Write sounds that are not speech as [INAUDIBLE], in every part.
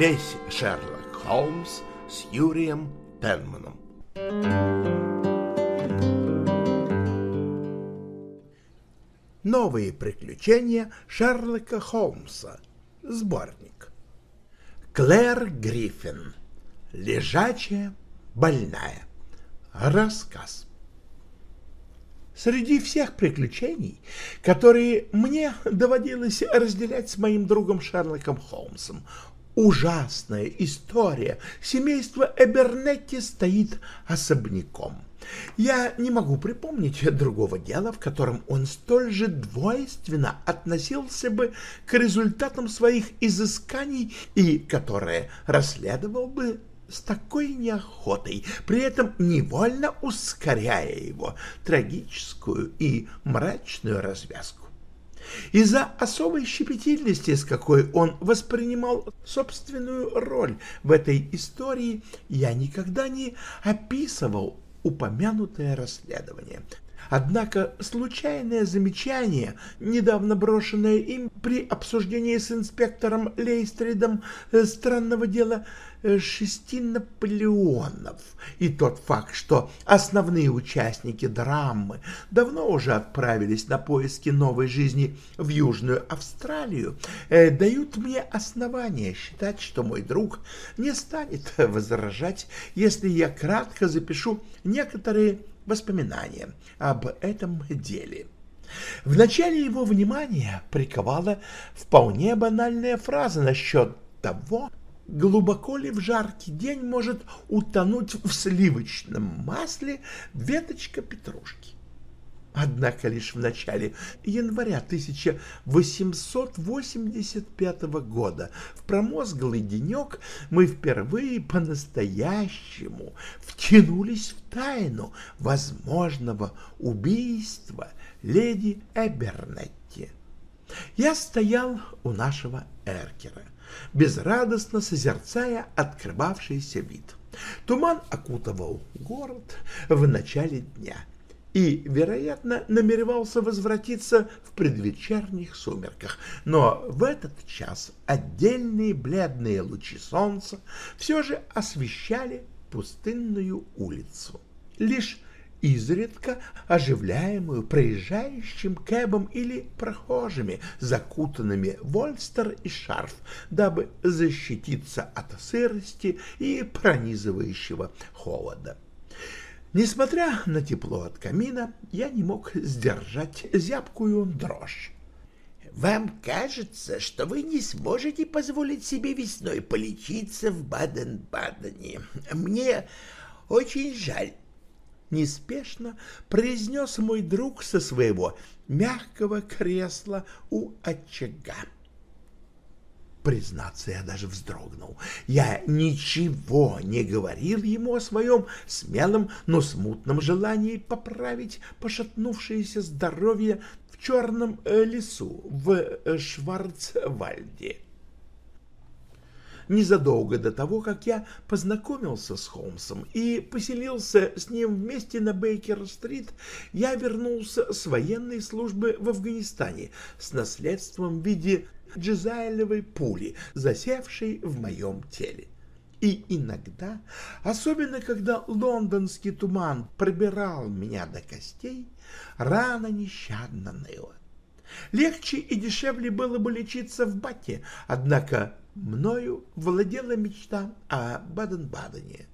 Весь Шерлок Холмс с Юрием Пенманом. Новые приключения Шерлока Холмса. Сборник. Клэр Гриффин. Лежачая, больная. Рассказ. Среди всех приключений, которые мне доводилось разделять с моим другом Шерлоком Холмсом, ужасная история семейства Эбернетти стоит особняком. Я не могу припомнить другого дела, в котором он столь же двойственно относился бы к результатам своих изысканий и которое расследовал бы с такой неохотой, при этом невольно ускоряя его трагическую и мрачную развязку. Из-за особой щепетильности, с какой он воспринимал собственную роль в этой истории, я никогда не описывал упомянутое расследование. Однако случайное замечание, недавно брошенное им при обсуждении с инспектором Лейстридом э, странного дела э, шести Наполеонов, и тот факт, что основные участники драмы давно уже отправились на поиски новой жизни в Южную Австралию, э, дают мне основания считать, что мой друг не станет [LAUGHS] возражать, если я кратко запишу некоторые воспоминания об этом деле. В начале его внимания приковала вполне банальная фраза насчет того, глубоко ли в жаркий день может утонуть в сливочном масле веточка петрушки. Однако лишь в начале января 1885 года, в промозглый денек, мы впервые по-настоящему втянулись в тайну возможного убийства леди Эбернетти. Я стоял у нашего эркера, безрадостно созерцая открывавшийся вид. Туман окутывал город в начале дня — и, вероятно, намеревался возвратиться в предвечерних сумерках, но в этот час отдельные бледные лучи солнца все же освещали пустынную улицу. Лишь изредка оживляемую проезжающим кэбом или прохожими, закутанными в ольстер и шарф, дабы защититься от сырости и пронизывающего холода. Несмотря на тепло от камина, я не мог сдержать зябкую дрожь. «Вам кажется, что вы не сможете позволить себе весной полечиться в Баден-Бадене. Мне очень жаль». Неспешно произнес мой друг со своего мягкого кресла у очага. Признаться, я даже вздрогнул. Я ничего не говорил ему о своем смелом, но смутном желании поправить пошатнувшееся здоровье в черном э, лесу в э, Шварцвальде. Незадолго до того, как я познакомился с Холмсом и поселился с ним вместе на Бейкер-стрит, я вернулся с военной службы в Афганистане с наследством в виде джизайлевой пули, засевшей в моем теле. И иногда, особенно когда лондонский туман пробирал меня до костей, рана нещадно ныла. Легче и дешевле было бы лечиться в Бате, однако мною владела мечта о Баден-Бадене.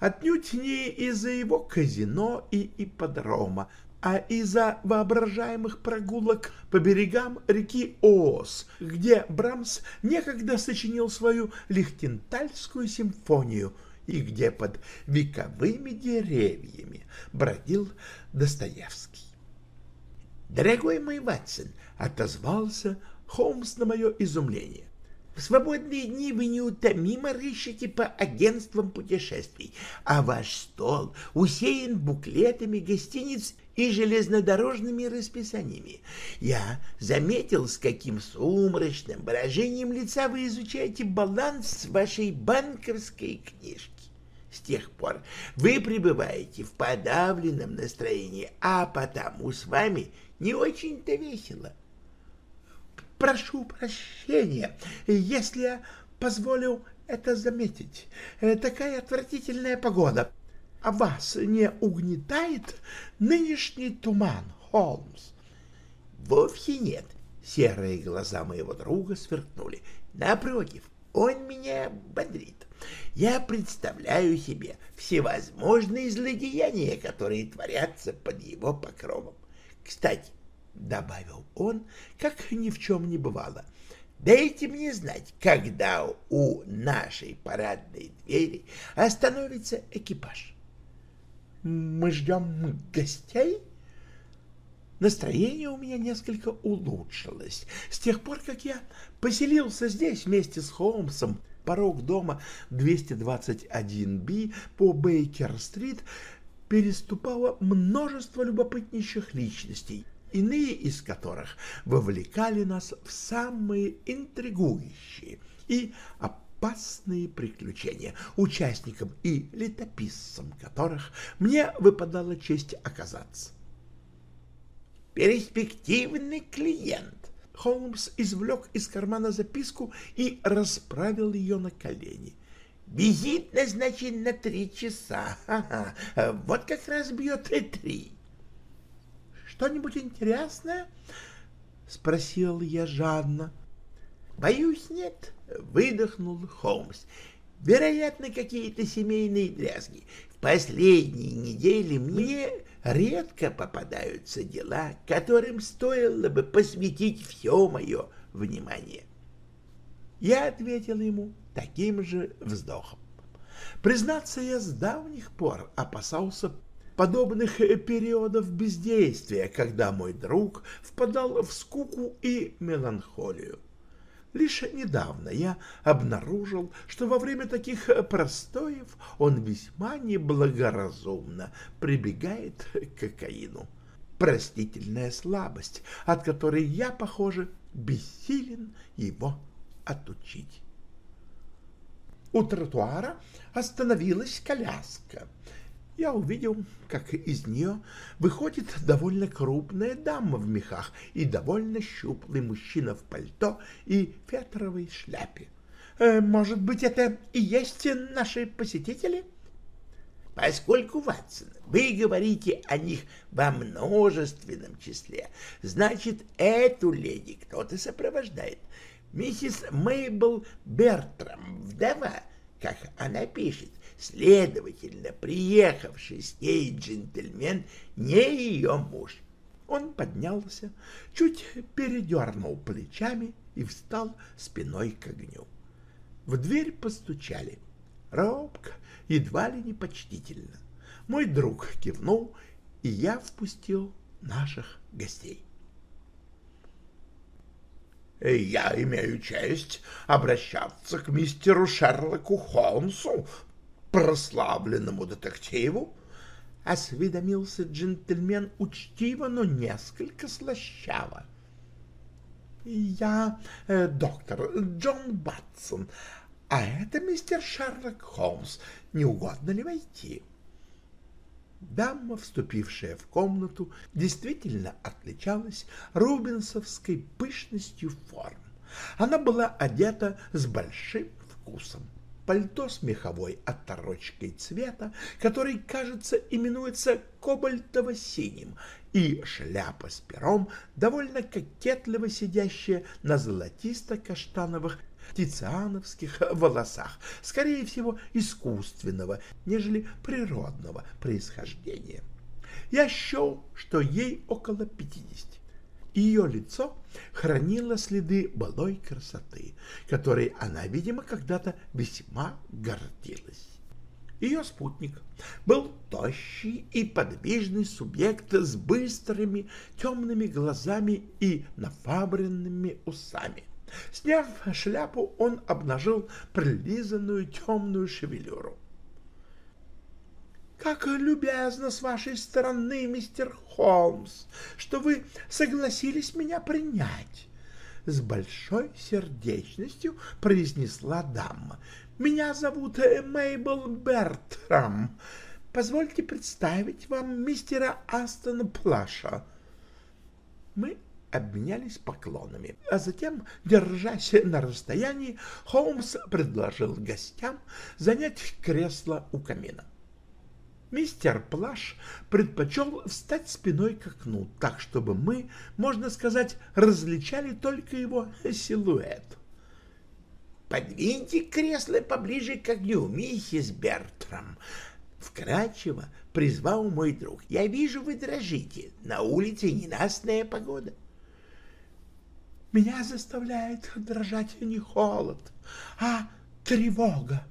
Отнюдь не из-за его казино и ипподрома, а из-за воображаемых прогулок по берегам реки Оос, где Брамс некогда сочинил свою Лихтентальскую симфонию и где под вековыми деревьями бродил Достоевский. «Дорогой мой Ватсон», — отозвался Холмс на мое изумление, в свободные дни вы неутомимо рыщете по агентствам путешествий, а ваш стол усеян буклетами гостиниц и железнодорожными расписаниями. Я заметил, с каким сумрачным выражением лица вы изучаете баланс вашей банковской книжки. С тех пор вы пребываете в подавленном настроении, а потому с вами не очень-то весело. Прошу прощения, если я позволил это заметить. Э, такая отвратительная погода. А вас не угнетает нынешний туман, Холмс? Вовсе нет. Серые глаза моего друга сверкнули. Напротив, он меня бодрит. Я представляю себе всевозможные злодеяния, которые творятся под его покровом. Кстати, — добавил он, как ни в чем не бывало, — дайте мне знать, когда у нашей парадной двери остановится экипаж. — Мы ждем гостей? Настроение у меня несколько улучшилось. С тех пор, как я поселился здесь вместе с Холмсом, порог дома 221-Б по Бейкер-стрит переступало множество любопытнейших личностей, иные из которых вовлекали нас в самые интригующие и опасные приключения, участникам и летописцам которых мне выпадала честь оказаться. «Перспективный клиент», Холмс извлек из кармана записку и расправил ее на колени. «Визит назначен на три часа. Ага, вот как раз бьет и три». «Что-нибудь интересное?» — спросил я жадно. «Боюсь, нет», — выдохнул Холмс. «Вероятно, какие-то семейные дрязги. В последние недели мне редко попадаются дела, которым стоило бы посвятить все мое внимание. Я ответил ему таким же вздохом. Признаться, я с давних пор опасался подобных периодов бездействия, когда мой друг впадал в скуку и меланхолию. Лишь недавно я обнаружил, что во время таких простоев он весьма неблагоразумно прибегает к кокаину. Простительная слабость, от которой я, похоже, бессилен его отучить. У тротуара остановилась коляска — я увидел, как из нее выходит довольно крупная дама в мехах и довольно щуплый мужчина в пальто и фетровой шляпе. Э, может быть, это и есть наши посетители? Поскольку, Ватсон, вы говорите о них во множественном числе, значит, эту леди кто-то сопровождает. Миссис Мейбл Бертрам, вдова, как она пишет, Следовательно, приехавший с ней джентльмен не ее муж. Он поднялся, чуть передернул плечами и встал спиной к огню. В дверь постучали. Робко, едва ли не почтительно. Мой друг кивнул, и я впустил наших гостей. «Я имею честь обращаться к мистеру Шерлоку Холмсу, прославленному детективу, осведомился джентльмен учтиво, но несколько слащаво. «Я э, доктор Джон Батсон, а это мистер Шерлок Холмс. Не угодно ли войти?» Дама, вступившая в комнату, действительно отличалась рубинсовской пышностью форм. Она была одета с большим вкусом пальто с меховой оторочкой цвета, который, кажется, именуется кобальтово-синим, и шляпа с пером, довольно кокетливо сидящая на золотисто-каштановых тициановских волосах, скорее всего, искусственного, нежели природного происхождения. Я счел, что ей около пятидесяти. Ее лицо хранило следы былой красоты, которой она, видимо, когда-то весьма гордилась. Ее спутник был тощий и подвижный субъект с быстрыми темными глазами и нафабренными усами. Сняв шляпу, он обнажил прилизанную темную шевелюру. Как любезно с вашей стороны, мистер Холмс, что вы согласились меня принять. С большой сердечностью произнесла дама. Меня зовут Мейбл Бертрам. Позвольте представить вам мистера Астона Плаша. Мы обменялись поклонами, а затем, держась на расстоянии, Холмс предложил гостям занять кресло у камина. Мистер Плаш предпочел встать спиной к окну, так, чтобы мы, можно сказать, различали только его силуэт. «Подвиньте кресло поближе к огню, миссис Бертрам», — вкрадчиво призвал мой друг. «Я вижу, вы дрожите. На улице ненастная погода». «Меня заставляет дрожать не холод, а тревога.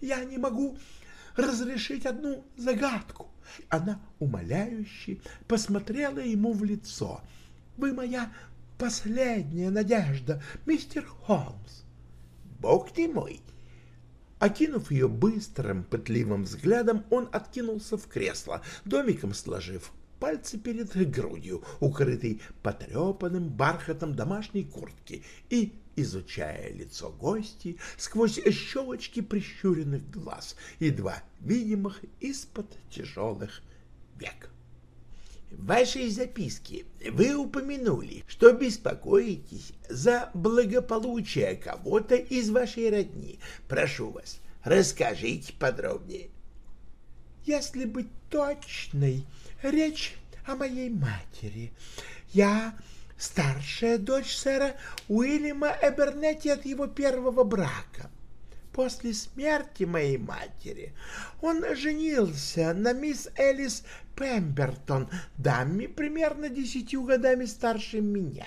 Я не могу разрешить одну загадку. Она умоляюще посмотрела ему в лицо. «Вы моя последняя надежда, мистер Холмс!» «Бог ты мой!» Окинув ее быстрым, пытливым взглядом, он откинулся в кресло, домиком сложив пальцы перед грудью, укрытой потрепанным бархатом домашней куртки, и изучая лицо гостей сквозь щелочки прищуренных глаз, едва видимых из-под тяжелых век. В вашей записке вы упомянули, что беспокоитесь за благополучие кого-то из вашей родни. Прошу вас, расскажите подробнее. Если быть точной, речь о моей матери. Я старшая дочь сэра Уильяма Эбернетти от его первого брака. После смерти моей матери он женился на мисс Элис Пембертон, даме примерно десятью годами старше меня.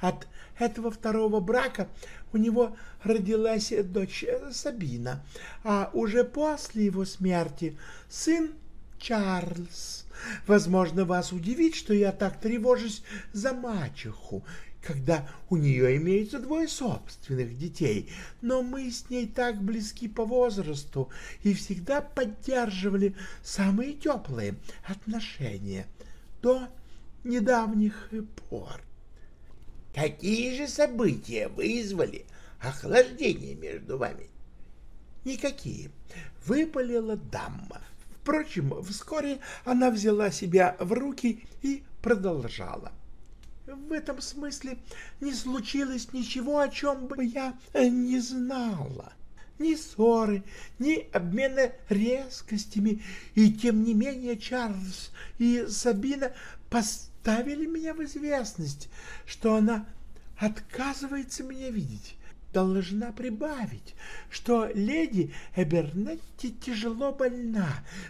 От этого второго брака у него родилась дочь Сабина, а уже после его смерти сын Чарльз. Возможно, вас удивит, что я так тревожусь за мачеху, когда у нее имеются двое собственных детей, но мы с ней так близки по возрасту и всегда поддерживали самые теплые отношения до недавних пор. Какие же события вызвали охлаждение между вами? Никакие. Выпалила дама. Впрочем, вскоре она взяла себя в руки и продолжала. В этом смысле не случилось ничего, о чем бы я не знала. Ни ссоры, ни обмена резкостями, и тем не менее Чарльз и Сабина поставили меня в известность, что она отказывается меня видеть должна прибавить, что леди Эбернетти тяжело больна.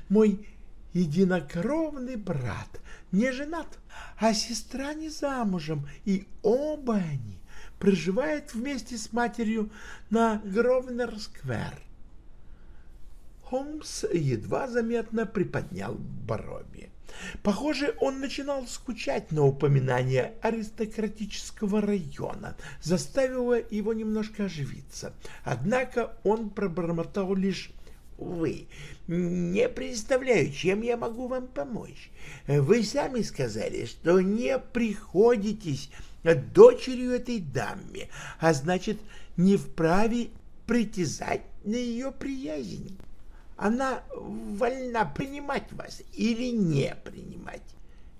Мой единокровный брат не женат, а сестра не замужем, и оба они проживают вместе с матерью на Гровнер-сквер. Холмс едва заметно приподнял брови. Похоже, он начинал скучать на упоминание аристократического района, заставило его немножко оживиться. Однако он пробормотал лишь «Вы, не представляю, чем я могу вам помочь. Вы сами сказали, что не приходитесь дочерью этой дамы, а значит, не вправе притязать на ее приязнь она вольна принимать вас или не принимать,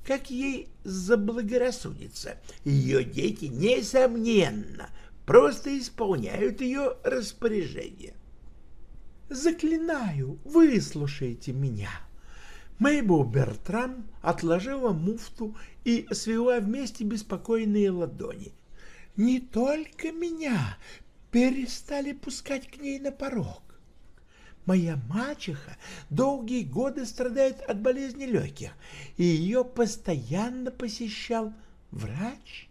как ей заблагорассудится. Ее дети, несомненно, просто исполняют ее распоряжение. «Заклинаю, выслушайте меня!» Мэйбл Бертрам отложила муфту и свела вместе беспокойные ладони. «Не только меня перестали пускать к ней на порог. Моя мачеха долгие годы страдает от болезни легких, и ее постоянно посещал врач.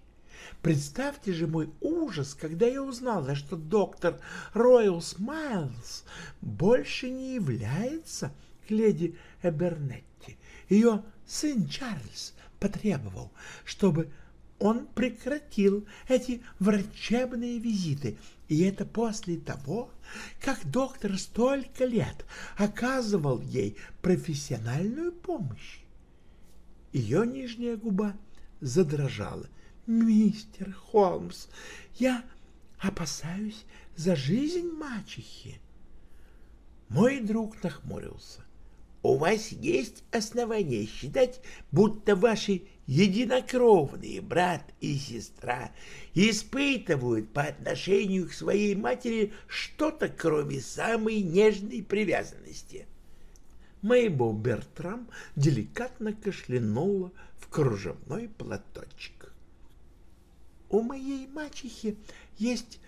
Представьте же мой ужас, когда я узнала, что доктор Ройл Смайлз больше не является к леди Эбернетти. Ее сын Чарльз потребовал, чтобы он прекратил эти врачебные визиты, и это после того, как доктор столько лет оказывал ей профессиональную помощь. Ее нижняя губа задрожала. «Мистер Холмс, я опасаюсь за жизнь мачехи». Мой друг нахмурился. «У вас есть основания считать, будто ваши единокровные брат и сестра испытывают по отношению к своей матери что-то, кроме самой нежной привязанности. Мейбл Бертрам деликатно кашлянула в кружевной платочек. У моей мачехи есть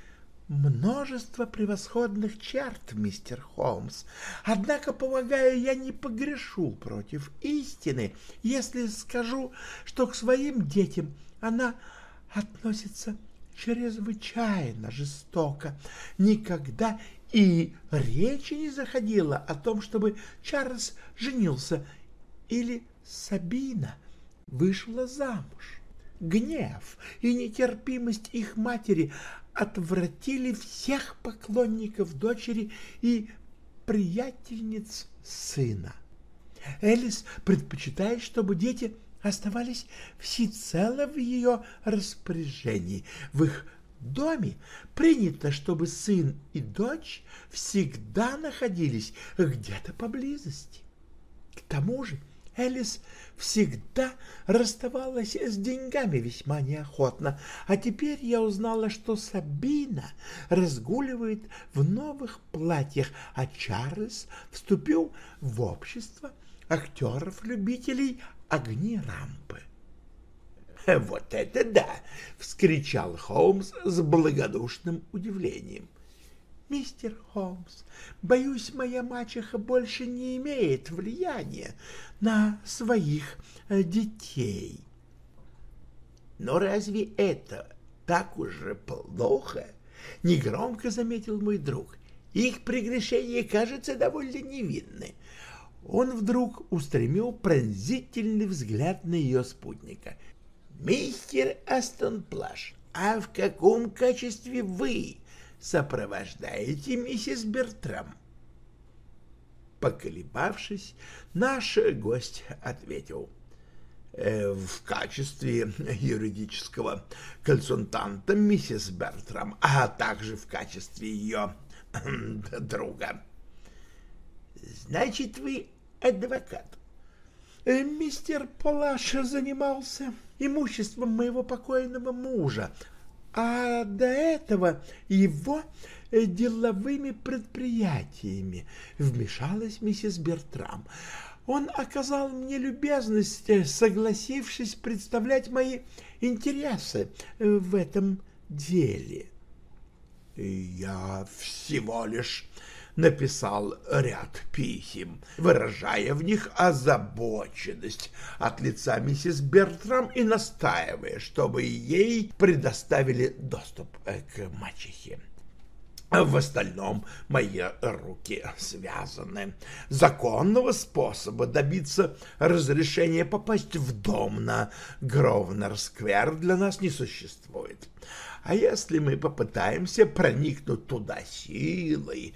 множество превосходных черт, мистер Холмс. Однако, полагаю, я не погрешу против истины, если скажу, что к своим детям она относится чрезвычайно жестоко. Никогда и речи не заходило о том, чтобы Чарльз женился или Сабина вышла замуж. Гнев и нетерпимость их матери отвратили всех поклонников дочери и приятельниц сына. Элис предпочитает, чтобы дети оставались всецело в ее распоряжении. В их доме принято, чтобы сын и дочь всегда находились где-то поблизости. К тому же Элис всегда расставалась с деньгами весьма неохотно, а теперь я узнала, что Сабина разгуливает в новых платьях, а Чарльз вступил в общество актеров-любителей огни рампы. «Вот это да!» — вскричал Холмс с благодушным удивлением. «Мистер Холмс, боюсь, моя мачеха больше не имеет влияния на своих э, детей». «Но разве это так уже плохо?» — негромко заметил мой друг. «Их прегрешения, кажется, довольно невинны». Он вдруг устремил пронзительный взгляд на ее спутника — Мистер Астон Плаш, а в каком качестве вы сопровождаете миссис Бертрам? Поколебавшись, наш гость ответил. «Э, в качестве юридического консультанта миссис Бертрам, а также в качестве ее друга. Значит, вы адвокат? Э, мистер Палаш занимался имуществом моего покойного мужа, а до этого его э, деловыми предприятиями вмешалась миссис Бертрам. Он оказал мне любезность, э, согласившись представлять мои интересы в этом деле. «Я всего лишь написал ряд писем, выражая в них озабоченность от лица миссис Бертрам и настаивая, чтобы ей предоставили доступ к мачехе. В остальном мои руки связаны. Законного способа добиться разрешения попасть в дом на Гровнер-сквер для нас не существует. А если мы попытаемся проникнуть туда силой,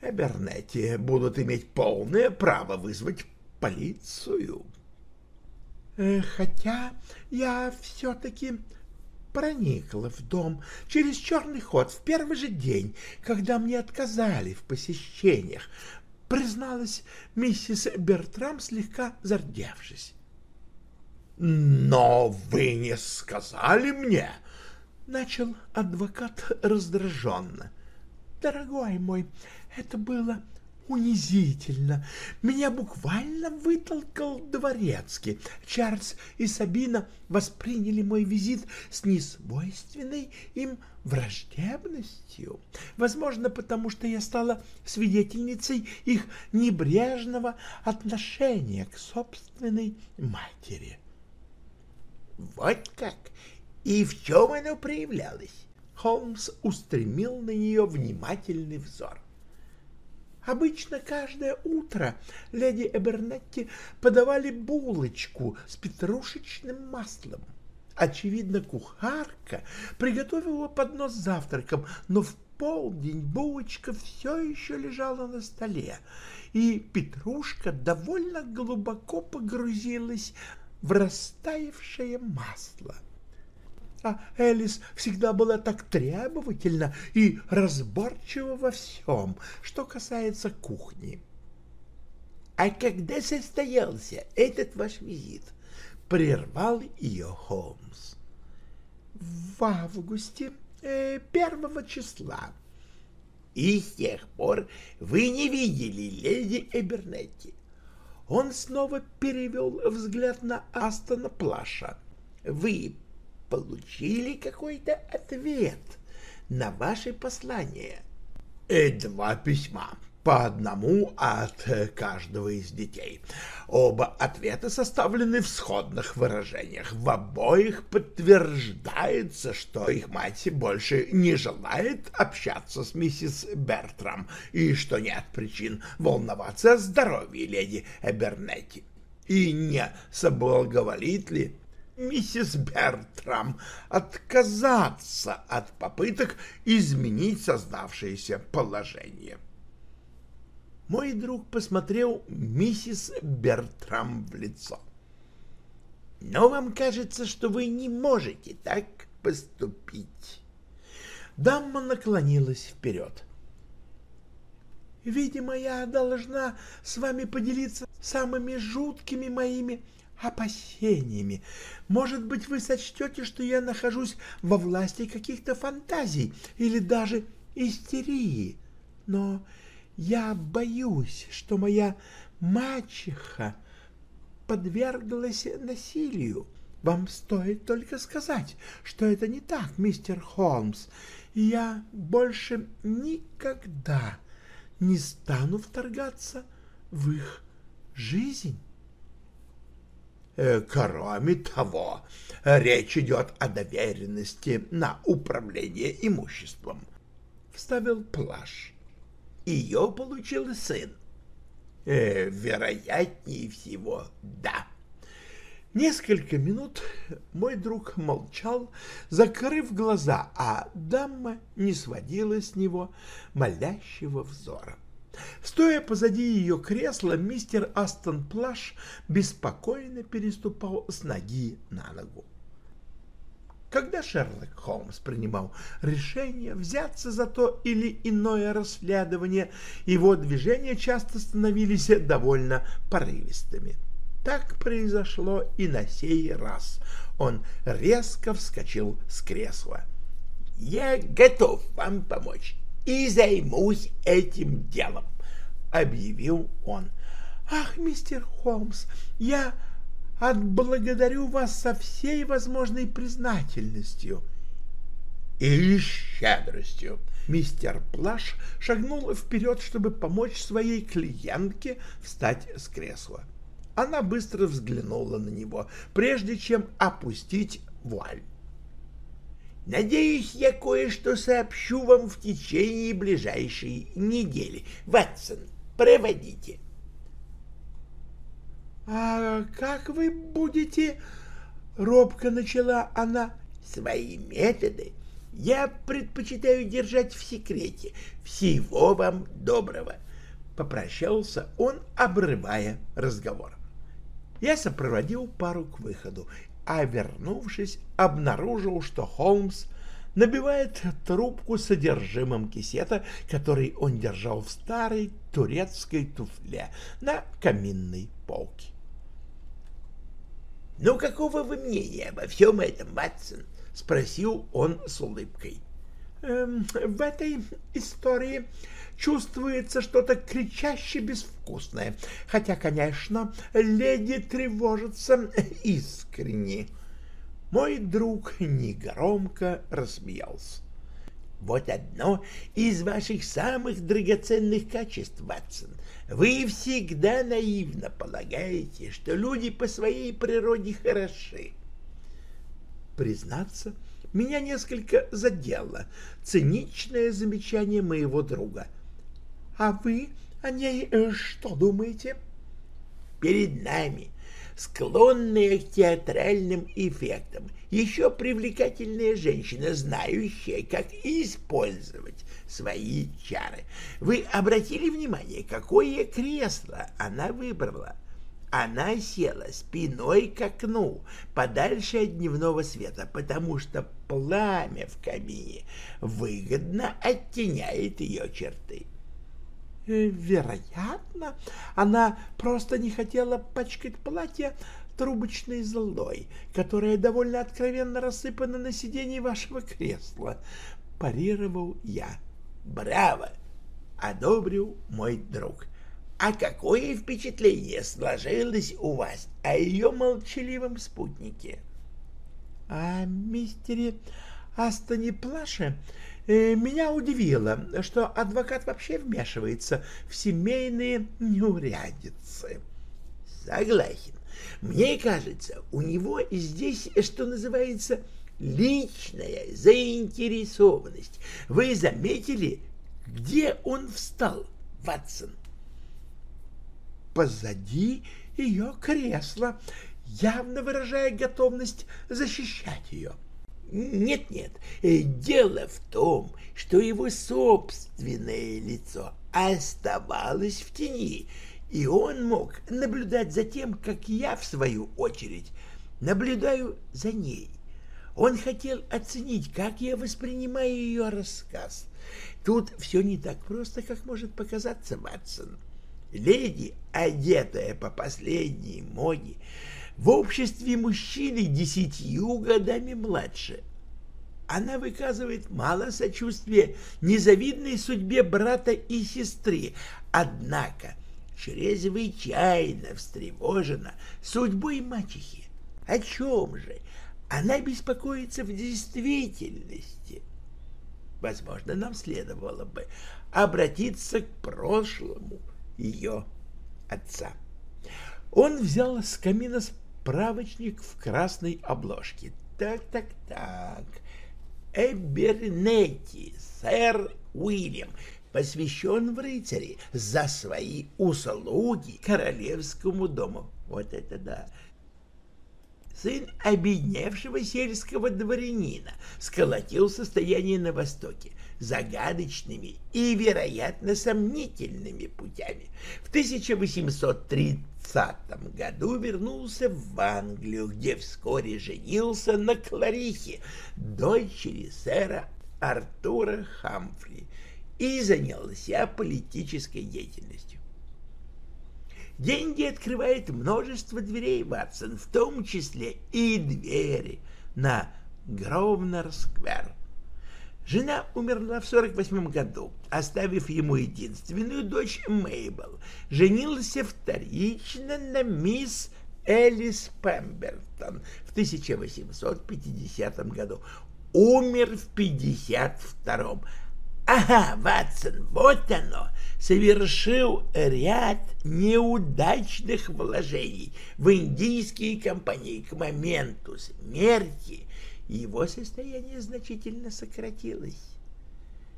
Эбернетти будут иметь полное право вызвать полицию. Э, хотя я все-таки проникла в дом через черный ход в первый же день, когда мне отказали в посещениях, призналась миссис Бертрам, слегка зардевшись. «Но вы не сказали мне!» — начал адвокат раздраженно. «Дорогой мой, это было унизительно. Меня буквально вытолкал дворецкий. Чарльз и Сабина восприняли мой визит с несвойственной им враждебностью. Возможно, потому что я стала свидетельницей их небрежного отношения к собственной матери. Вот как? И в чем оно проявлялось? Холмс устремил на нее внимательный взор. Обычно каждое утро леди Эбернетти подавали булочку с петрушечным маслом. Очевидно, кухарка приготовила поднос с завтраком, но в полдень булочка все еще лежала на столе, и петрушка довольно глубоко погрузилась в растаявшее масло. А Элис всегда была так требовательна и разборчива во всем, что касается кухни. — А когда состоялся этот ваш визит? — прервал ее Холмс. «В августе э, первого числа». «И с тех пор вы не видели леди Эбернетти?» Он снова перевел взгляд на Астона Плаша. «Вы получили какой-то ответ на ваше послание?» «Э, «Два письма», по одному от каждого из детей. Оба ответа составлены в сходных выражениях. В обоих подтверждается, что их мать больше не желает общаться с миссис Бертрам и что нет причин волноваться о здоровье леди Эбернетти. И не соблаговолит ли миссис Бертрам отказаться от попыток изменить создавшееся положение. Мой друг посмотрел миссис Бертрам в лицо. «Но вам кажется, что вы не можете так поступить». Дамма наклонилась вперед. «Видимо, я должна с вами поделиться самыми жуткими моими опасениями. Может быть, вы сочтете, что я нахожусь во власти каких-то фантазий или даже истерии. Но я боюсь, что моя мачеха подверглась насилию. Вам стоит только сказать, что это не так, мистер Холмс, и я больше никогда не стану вторгаться в их жизнь. Э, кроме того, речь идет о доверенности на управление имуществом, — вставил Плаш ее получил сын. Э, вероятнее всего, да. Несколько минут мой друг молчал, закрыв глаза, а дама не сводила с него молящего взора. Стоя позади ее кресла, мистер Астон Плаш беспокойно переступал с ноги на ногу. Когда Шерлок Холмс принимал решение взяться за то или иное расследование, его движения часто становились довольно порывистыми. Так произошло и на сей раз. Он резко вскочил с кресла. «Я готов вам помочь и займусь этим делом», — объявил он. «Ах, мистер Холмс, я отблагодарю вас со всей возможной признательностью. И щедростью. Мистер Плаш шагнул вперед, чтобы помочь своей клиентке встать с кресла. Она быстро взглянула на него, прежде чем опустить вуаль. «Надеюсь, я кое-что сообщу вам в течение ближайшей недели. Ватсон, проводите». «А как вы будете...» — робко начала она. «Свои методы я предпочитаю держать в секрете. Всего вам доброго!» Попрощался он, обрывая разговор. Я сопроводил пару к выходу, а, вернувшись, обнаружил, что Холмс набивает трубку содержимым кисета, который он держал в старой турецкой туфле на каминной полке. «Ну, какого вы мнения обо всем этом, Ватсон?» — спросил он с улыбкой. Эм, «В этой истории чувствуется что-то кричаще безвкусное, хотя, конечно, леди тревожится искренне». Мой друг негромко рассмеялся. Вот одно из ваших самых драгоценных качеств, Ватсон. Вы всегда наивно полагаете, что люди по своей природе хороши. Признаться, меня несколько задело циничное замечание моего друга. А вы о ней э, что думаете? Перед нами склонная к театральным эффектам, еще привлекательная женщина, знающая, как использовать свои чары. Вы обратили внимание, какое кресло она выбрала? Она села спиной к окну, подальше от дневного света, потому что пламя в камине выгодно оттеняет ее черты. Вероятно, она просто не хотела пачкать платье трубочной золой, которая довольно откровенно рассыпана на сиденье вашего кресла, — парировал я. — Браво! — одобрил мой друг. — А какое впечатление сложилось у вас о ее молчаливом спутнике? — О мистере Астоне Плаше э, меня удивило, что адвокат вообще вмешивается в семейные неурядицы. — Согласен. Мне кажется, у него здесь, что называется, личная заинтересованность. Вы заметили, где он встал, Ватсон? Позади ее кресла, явно выражая готовность защищать ее. Нет-нет, дело в том, что его собственное лицо оставалось в тени, и он мог наблюдать за тем, как я, в свою очередь, наблюдаю за ней. Он хотел оценить, как я воспринимаю ее рассказ. Тут все не так просто, как может показаться Ватсон. Леди, одетая по последней моде, в обществе мужчины десятью годами младше. Она выказывает мало сочувствия незавидной судьбе брата и сестры, однако чрезвычайно встревожена судьбой мачехи. О чем же она беспокоится в действительности? Возможно, нам следовало бы обратиться к прошлому ее отца. Он взял с камина справочник в красной обложке. Так-так-так. Эбернетти, сэр Уильям, посвящен в рыцари за свои услуги королевскому дому. Вот это да! Сын обедневшего сельского дворянина сколотил состояние на Востоке загадочными и, вероятно, сомнительными путями. В 1830 году вернулся в Англию, где вскоре женился на Кларихе, дочери сэра Артура Хамфри, и занялся политической деятельностью. Деньги открывают множество дверей, Ватсон, в том числе и двери на Гровнер-сквер. Жена умерла в 48 году, оставив ему единственную дочь Мейбл. Женился вторично на мисс Элис Пембертон в 1850 году. Умер в 52-м. Ага, Ватсон, вот оно, совершил ряд неудачных вложений в индийские компании к моменту смерти его состояние значительно сократилось.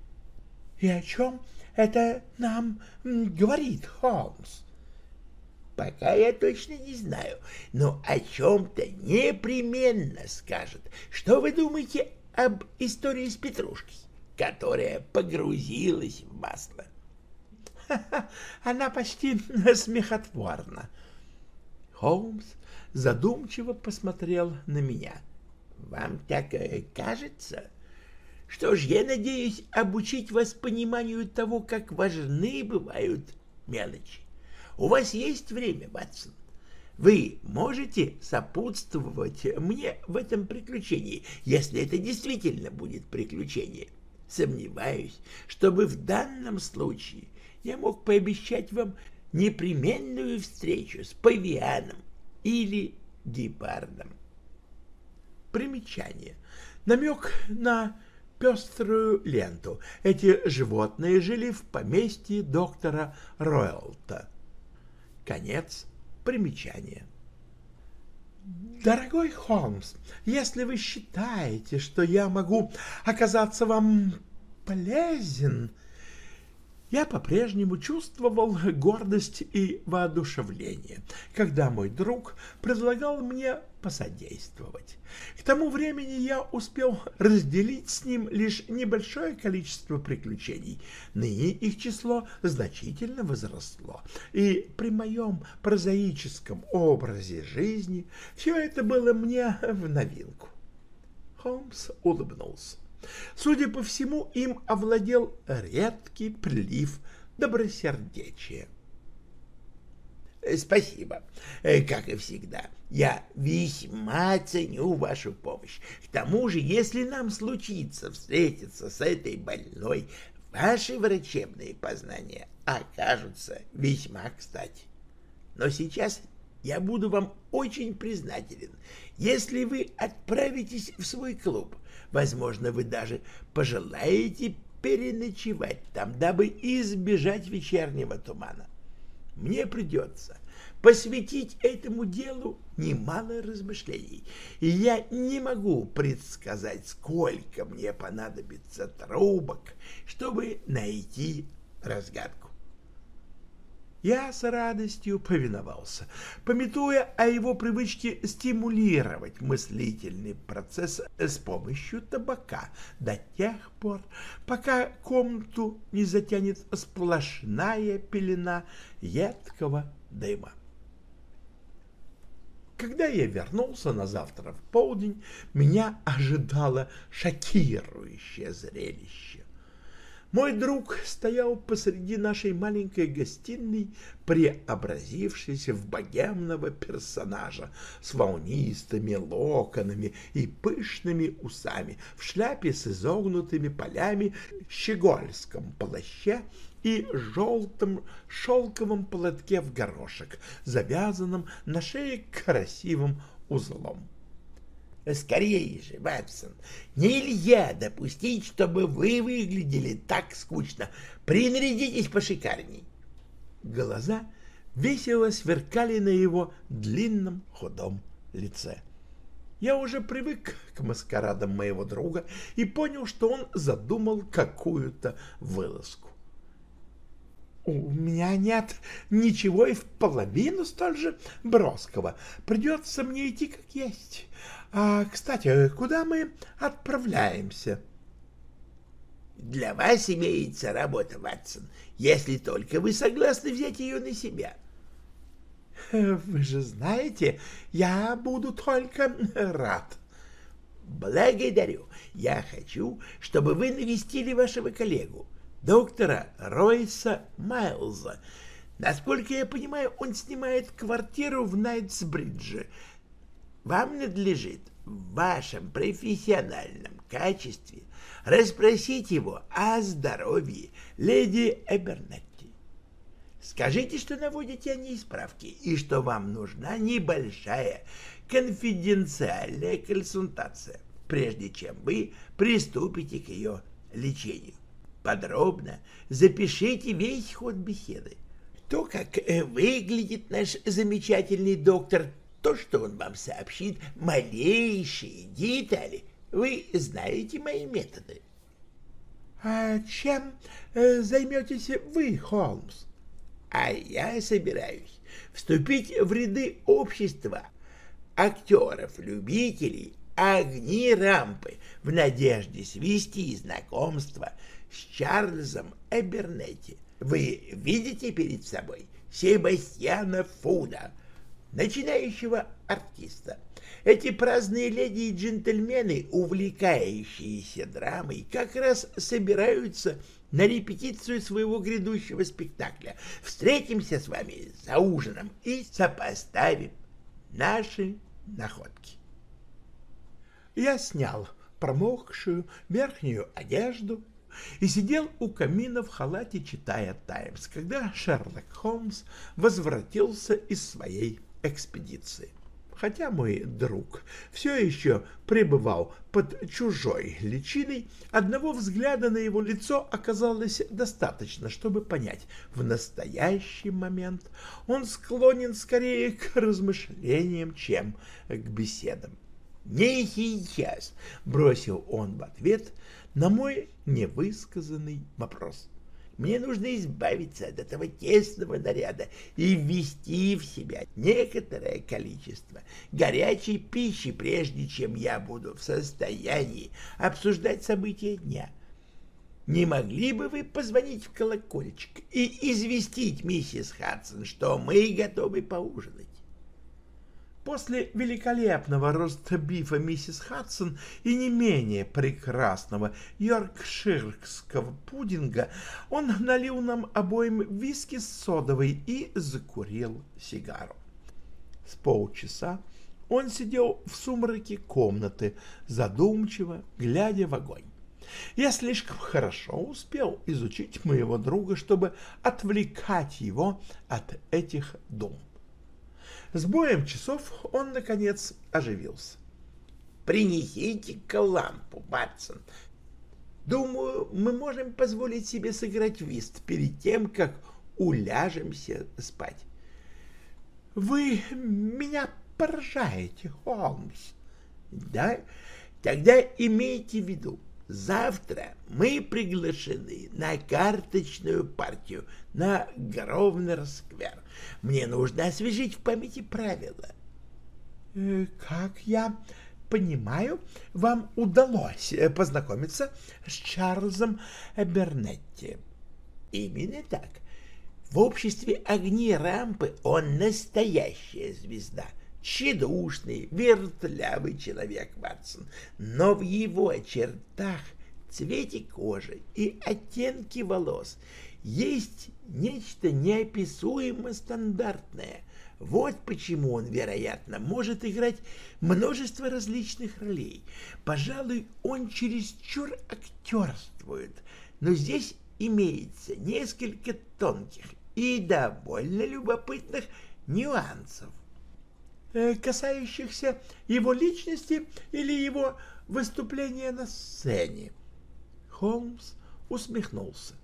— И о чем это нам говорит Холмс? — Пока я точно не знаю, но о чем-то непременно скажет. Что вы думаете об истории с Петрушкой, которая погрузилась в масло? [LAUGHS] — Она почти смехотворна. Холмс задумчиво посмотрел на меня — вам так э, кажется? Что ж, я надеюсь обучить вас пониманию того, как важны бывают мелочи. У вас есть время, Ватсон? Вы можете сопутствовать мне в этом приключении, если это действительно будет приключение. Сомневаюсь, чтобы в данном случае я мог пообещать вам непременную встречу с павианом или гепардом. Примечание. Намек на пеструю ленту. Эти животные жили в поместье доктора Ройлта. Конец примечания. Дорогой Холмс, если вы считаете, что я могу оказаться вам полезен, я по-прежнему чувствовал гордость и воодушевление, когда мой друг предлагал мне посодействовать. К тому времени я успел разделить с ним лишь небольшое количество приключений. Ныне их число значительно возросло, и при моем прозаическом образе жизни все это было мне в новинку. Холмс улыбнулся. Судя по всему, им овладел редкий прилив добросердечия. Спасибо, как и всегда. Я весьма ценю вашу помощь. К тому же, если нам случится встретиться с этой больной, ваши врачебные познания окажутся весьма кстати. Но сейчас я буду вам очень признателен, если вы отправитесь в свой клуб. Возможно, вы даже пожелаете переночевать там, дабы избежать вечернего тумана. Мне придется посвятить этому делу немало размышлений, и я не могу предсказать, сколько мне понадобится трубок, чтобы найти разгадку. Я с радостью повиновался, пометуя о его привычке стимулировать мыслительный процесс с помощью табака до тех пор, пока комнату не затянет сплошная пелена едкого дыма. Когда я вернулся на завтра в полдень, меня ожидало шокирующее зрелище. Мой друг стоял посреди нашей маленькой гостиной, преобразившись в богемного персонажа с волнистыми локонами и пышными усами, в шляпе с изогнутыми полями, щегольском плаще и желтом шелковом платке в горошек, завязанном на шее красивым узлом. Скорее же, Ватсон, нельзя допустить, чтобы вы выглядели так скучно. Принарядитесь пошикарней. Глаза весело сверкали на его длинном худом лице. Я уже привык к маскарадам моего друга и понял, что он задумал какую-то вылазку. У меня нет ничего и в половину столь же броского. Придется мне идти как есть. А, кстати, куда мы отправляемся? Для вас имеется работа, Ватсон, если только вы согласны взять ее на себя. Вы же знаете, я буду только рад. Благодарю. Я хочу, чтобы вы навестили вашего коллегу, доктора Ройса Майлза. Насколько я понимаю, он снимает квартиру в Найтсбридже — вам надлежит в вашем профессиональном качестве расспросить его о здоровье леди Эбернетти. Скажите, что наводите о ней справки и что вам нужна небольшая конфиденциальная консультация, прежде чем вы приступите к ее лечению. Подробно запишите весь ход беседы. То, как выглядит наш замечательный доктор то, что он вам сообщит, малейшие детали. Вы знаете мои методы. — А чем э, займетесь вы, Холмс? — А я собираюсь вступить в ряды общества актеров-любителей огни рампы в надежде свести знакомство с Чарльзом Эбернетти. Вы видите перед собой Себастьяна Фуда, начинающего артиста. Эти праздные леди и джентльмены, увлекающиеся драмой, как раз собираются на репетицию своего грядущего спектакля. Встретимся с вами за ужином и сопоставим наши находки. Я снял промокшую верхнюю одежду и сидел у камина в халате, читая «Таймс», когда Шерлок Холмс возвратился из своей экспедиции. Хотя мой друг все еще пребывал под чужой личиной, одного взгляда на его лицо оказалось достаточно, чтобы понять, в настоящий момент он склонен скорее к размышлениям, чем к беседам. «Не сейчас», — бросил он в ответ на мой невысказанный вопрос. Мне нужно избавиться от этого тесного наряда и ввести в себя некоторое количество горячей пищи, прежде чем я буду в состоянии обсуждать события дня. Не могли бы вы позвонить в колокольчик и известить миссис Хадсон, что мы готовы поужинать? После великолепного ростбифа миссис Хадсон и не менее прекрасного йоркширского пудинга он налил нам обоим виски с содовой и закурил сигару. С полчаса он сидел в сумраке комнаты, задумчиво глядя в огонь. Я слишком хорошо успел изучить моего друга, чтобы отвлекать его от этих дум. С боем часов он, наконец, оживился. «Принесите-ка лампу, Батсон. Думаю, мы можем позволить себе сыграть вист перед тем, как уляжемся спать». «Вы меня поражаете, Холмс». «Да? Тогда имейте в виду, завтра мы приглашены на карточную партию на Гровнер-сквер. Мне нужно освежить в памяти правила. Э, как я понимаю, вам удалось э, познакомиться с Чарльзом Бернетти. Именно так. В обществе огни рампы он настоящая звезда. Тщедушный, вертлявый человек, Ватсон. Но в его чертах, цвете кожи и оттенки волос есть нечто неописуемо стандартное. Вот почему он, вероятно, может играть множество различных ролей. Пожалуй, он чересчур актерствует, но здесь имеется несколько тонких и довольно любопытных нюансов. Э, касающихся его личности или его выступления на сцене. Холмс усмехнулся.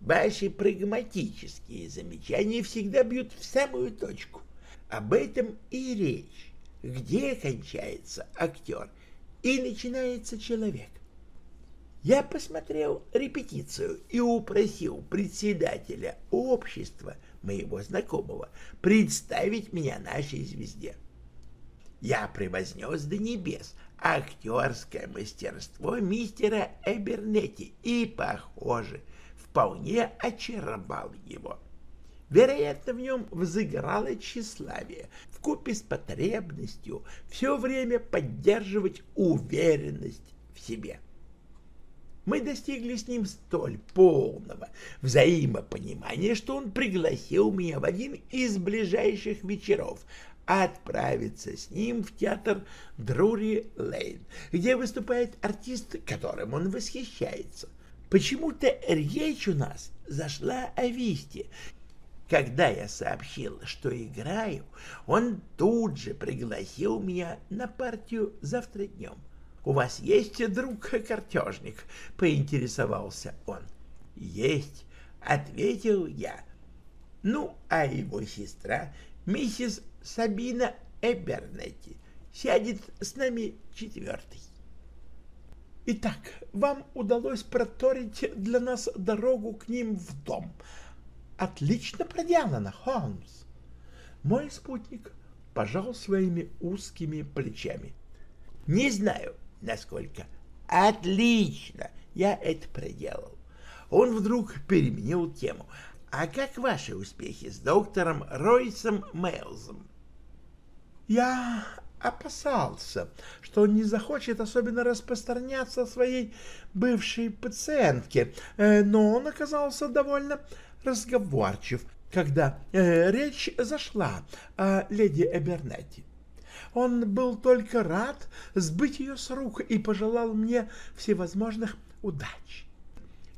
Ваши прагматические замечания всегда бьют в самую точку. Об этом и речь. Где кончается актер и начинается человек? Я посмотрел репетицию и упросил председателя общества, моего знакомого, представить меня нашей звезде. Я превознес до небес актерское мастерство мистера Эбернетти и, похоже, — вполне очаровал его. Вероятно, в нем взыграло тщеславие, вкупе с потребностью все время поддерживать уверенность в себе. Мы достигли с ним столь полного взаимопонимания, что он пригласил меня в один из ближайших вечеров отправиться с ним в театр Друри Лейн, где выступает артист, которым он восхищается. Почему-то речь у нас зашла о Висте. Когда я сообщил, что играю, он тут же пригласил меня на партию завтра днем. «У вас есть друг-картежник?» — поинтересовался он. «Есть», — ответил я. «Ну, а его сестра, миссис Сабина Эбернетти, сядет с нами четвертой». Итак, вам удалось проторить для нас дорогу к ним в дом. Отлично проделано, Холмс. Мой спутник пожал своими узкими плечами. Не знаю, насколько. Отлично, я это проделал. Он вдруг переменил тему. А как ваши успехи с доктором Ройсом Мейлзом? Я опасался, что он не захочет особенно распространяться о своей бывшей пациентке, э, но он оказался довольно разговорчив, когда э, речь зашла о леди Эбернетти. Он был только рад сбыть ее с рук и пожелал мне всевозможных удач.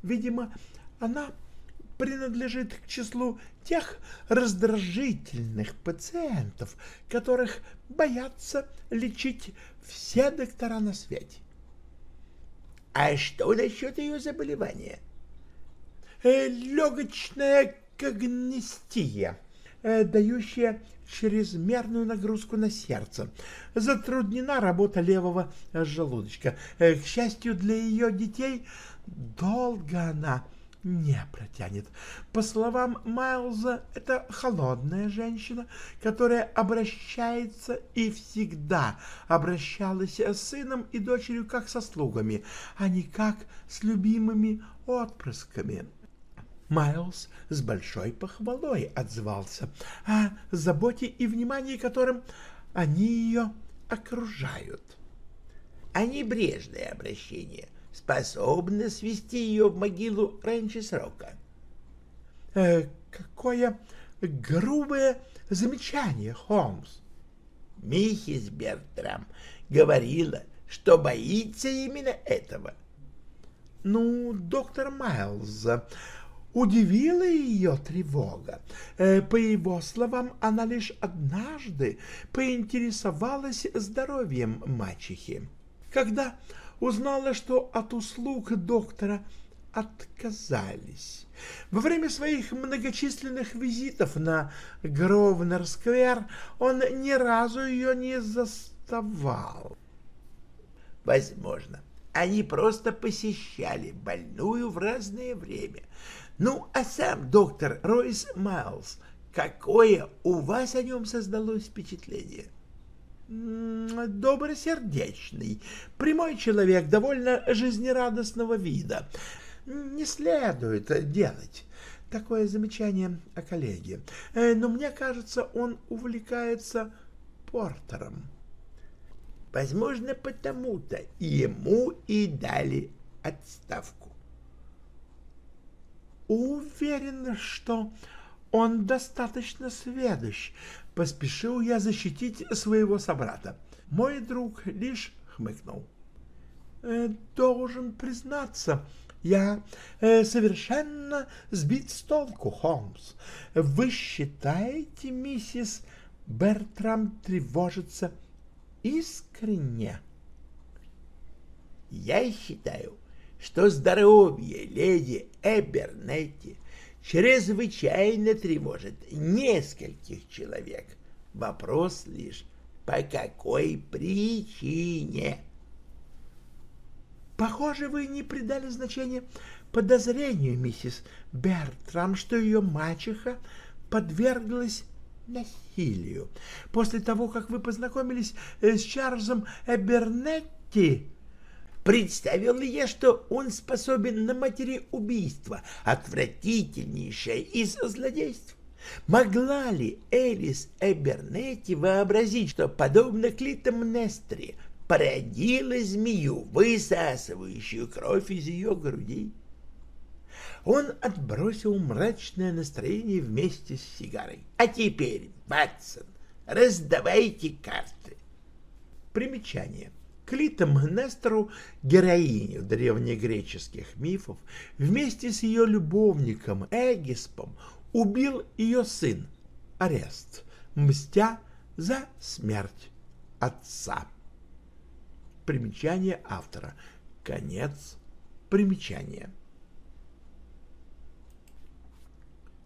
Видимо, она принадлежит к числу тех раздражительных пациентов, которых боятся лечить все доктора на свете. А что насчет ее заболевания? Э, легочная когнистия, э, дающая чрезмерную нагрузку на сердце. Затруднена работа левого желудочка. Э, к счастью для ее детей, долго она не протянет. По словам Майлза, это холодная женщина, которая обращается и всегда обращалась с сыном и дочерью как со слугами, а не как с любимыми отпрысками. Майлз с большой похвалой отзывался о заботе и внимании, которым они ее окружают. А небрежное обращение способно свести ее в могилу раньше срока. Э, какое грубое замечание, Холмс. Миссис Бертрам говорила, что боится именно этого. Ну, доктор Майлз, удивила ее тревога. Э, по его словам, она лишь однажды поинтересовалась здоровьем мачехи. Когда узнала, что от услуг доктора отказались. Во время своих многочисленных визитов на Гровнер-сквер он ни разу ее не заставал. Возможно, они просто посещали больную в разное время. Ну, а сам доктор Ройс Майлз, какое у вас о нем создалось впечатление? Добросердечный, прямой человек, довольно жизнерадостного вида не следует делать такое замечание о коллеге, э, но мне кажется, он увлекается Портером. Возможно, потому-то ему и дали отставку. Уверен, что он достаточно сведущ. Поспешил я защитить своего собрата. Мой друг лишь хмыкнул. «Э, «Должен признаться, я э, совершенно сбит с толку, Холмс. Вы считаете, миссис Бертрам тревожится искренне? Я считаю, что здоровье леди Эбернетти чрезвычайно тревожит нескольких человек. Вопрос лишь, по какой причине? Похоже, вы не придали значения подозрению, миссис Бертрам, что ее мачеха подверглась насилию. После того, как вы познакомились э, с Чарльзом Эбернетти, Представил ли я, что он способен на матери убийства, отвратительнейшее из злодейств? Могла ли Элис Эбернетти вообразить, что, подобно Клитомнестре, породила змею, высасывающую кровь из ее груди. Он отбросил мрачное настроение вместе с сигарой. А теперь, Батсон, раздавайте карты. Примечание. Клитом Нестору, героиню древнегреческих мифов, вместе с ее любовником Эгиспом убил ее сын Арест, мстя за смерть отца. Примечание автора. Конец примечания.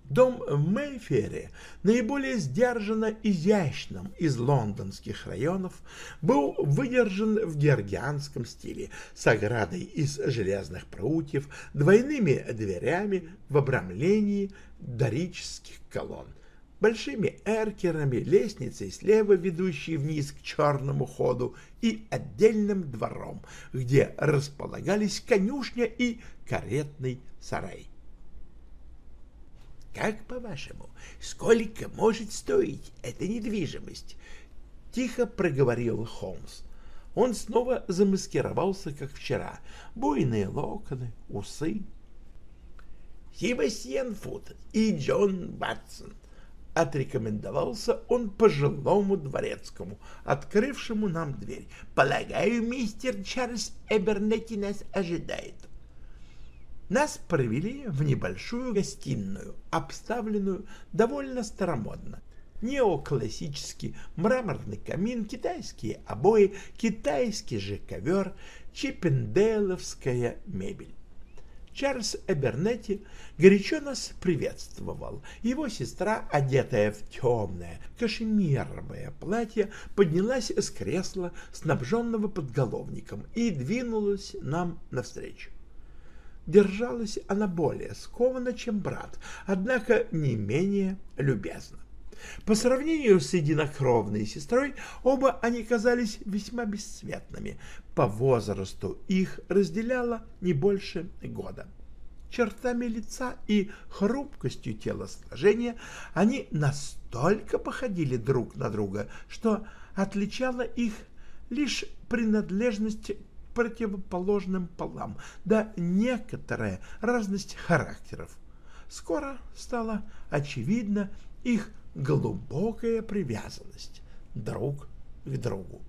Дом в Мэйфере, наиболее сдержанно изящным из лондонских районов, был выдержан в георгианском стиле с оградой из железных прутьев, двойными дверями в обрамлении дорических колонн большими эркерами, лестницей слева ведущей вниз к черному ходу и отдельным двором, где располагались конюшня и каретный сарай. «Как, по-вашему, сколько может стоить эта недвижимость?» — тихо проговорил Холмс. Он снова замаскировался, как вчера. Буйные локоны, усы. «Себастьян Фут и Джон Батсон Отрекомендовался он пожилому дворецкому, открывшему нам дверь. «Полагаю, мистер Чарльз Эбернетти нас ожидает». Нас провели в небольшую гостиную, обставленную довольно старомодно. Неоклассический мраморный камин, китайские обои, китайский же ковер, чиппендейловская мебель. Чарльз Эбернетти горячо нас приветствовал. Его сестра, одетая в темное кашемировое платье, поднялась с кресла, снабженного подголовником, и двинулась нам навстречу. Держалась она более скованно, чем брат, однако не менее любезно. По сравнению с единокровной сестрой, оба они казались весьма бесцветными. По возрасту их разделяло не больше года. чертами лица и хрупкостью телосложения они настолько походили друг на друга, что отличала их лишь принадлежность противоположным полам, да некоторая разность характеров. Скоро стало очевидно их глубокая привязанность друг к другу.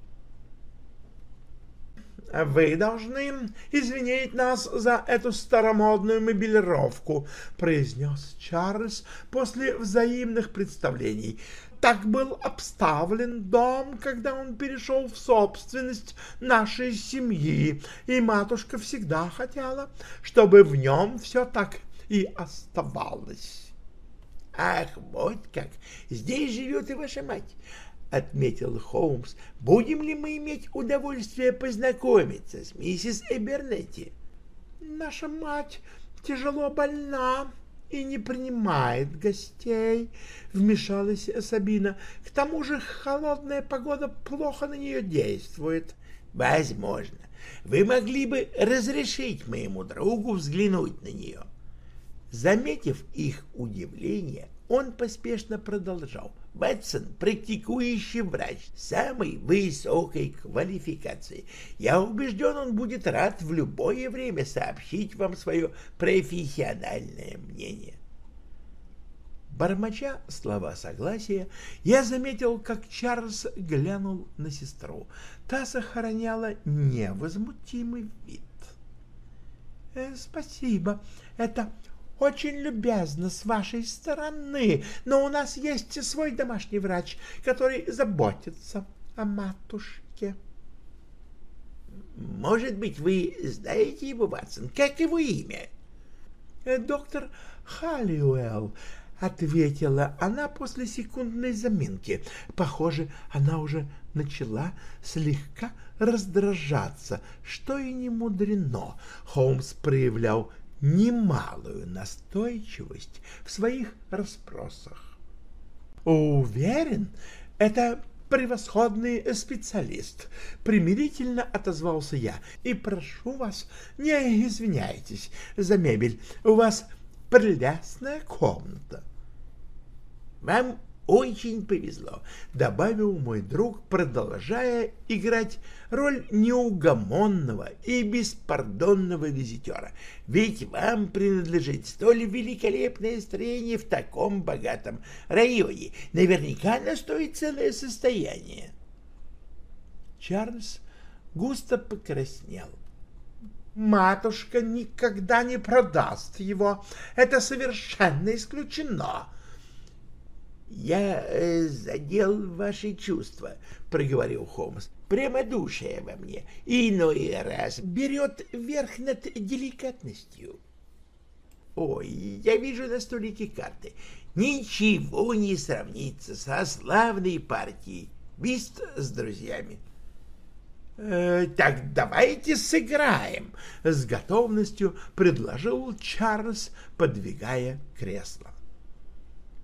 «Вы должны извинить нас за эту старомодную мебелировку», — произнес Чарльз после взаимных представлений. «Так был обставлен дом, когда он перешел в собственность нашей семьи, и матушка всегда хотела, чтобы в нем все так и оставалось». «Ах, вот как! Здесь живет и ваша мать отметил Холмс, будем ли мы иметь удовольствие познакомиться с миссис Эбернетти? Наша мать тяжело больна и не принимает гостей, вмешалась Сабина. К тому же холодная погода плохо на нее действует. Возможно. Вы могли бы разрешить моему другу взглянуть на нее. Заметив их удивление, он поспешно продолжал. Бэтсон — практикующий врач самой высокой квалификации. Я убежден, он будет рад в любое время сообщить вам свое профессиональное мнение. Бормоча слова согласия, я заметил, как Чарльз глянул на сестру. Та сохраняла невозмутимый вид. «Э, — Спасибо, это очень любезно с вашей стороны, но у нас есть свой домашний врач, который заботится о матушке. Может быть, вы знаете его, Ватсон? Как его имя? Э, доктор Халлиуэлл, ответила она после секундной заминки. Похоже, она уже начала слегка раздражаться, что и не мудрено. Холмс проявлял немалую настойчивость в своих расспросах. «Уверен, это превосходный специалист», — примирительно отозвался я. «И прошу вас, не извиняйтесь за мебель, у вас прелестная комната». «Вам очень повезло, добавил мой друг, продолжая играть роль неугомонного и беспардонного визитера. Ведь вам принадлежит столь великолепное строение в таком богатом районе. Наверняка оно стоит целое состояние. Чарльз густо покраснел. Матушка никогда не продаст его. Это совершенно исключено. «Я э, задел ваши чувства», — проговорил Холмс. «Прямодушие во мне иной раз берет верх над деликатностью». «Ой, я вижу на столике карты. Ничего не сравнится со славной партией. Бист с друзьями». «Э, «Так давайте сыграем», — с готовностью предложил Чарльз, подвигая кресло.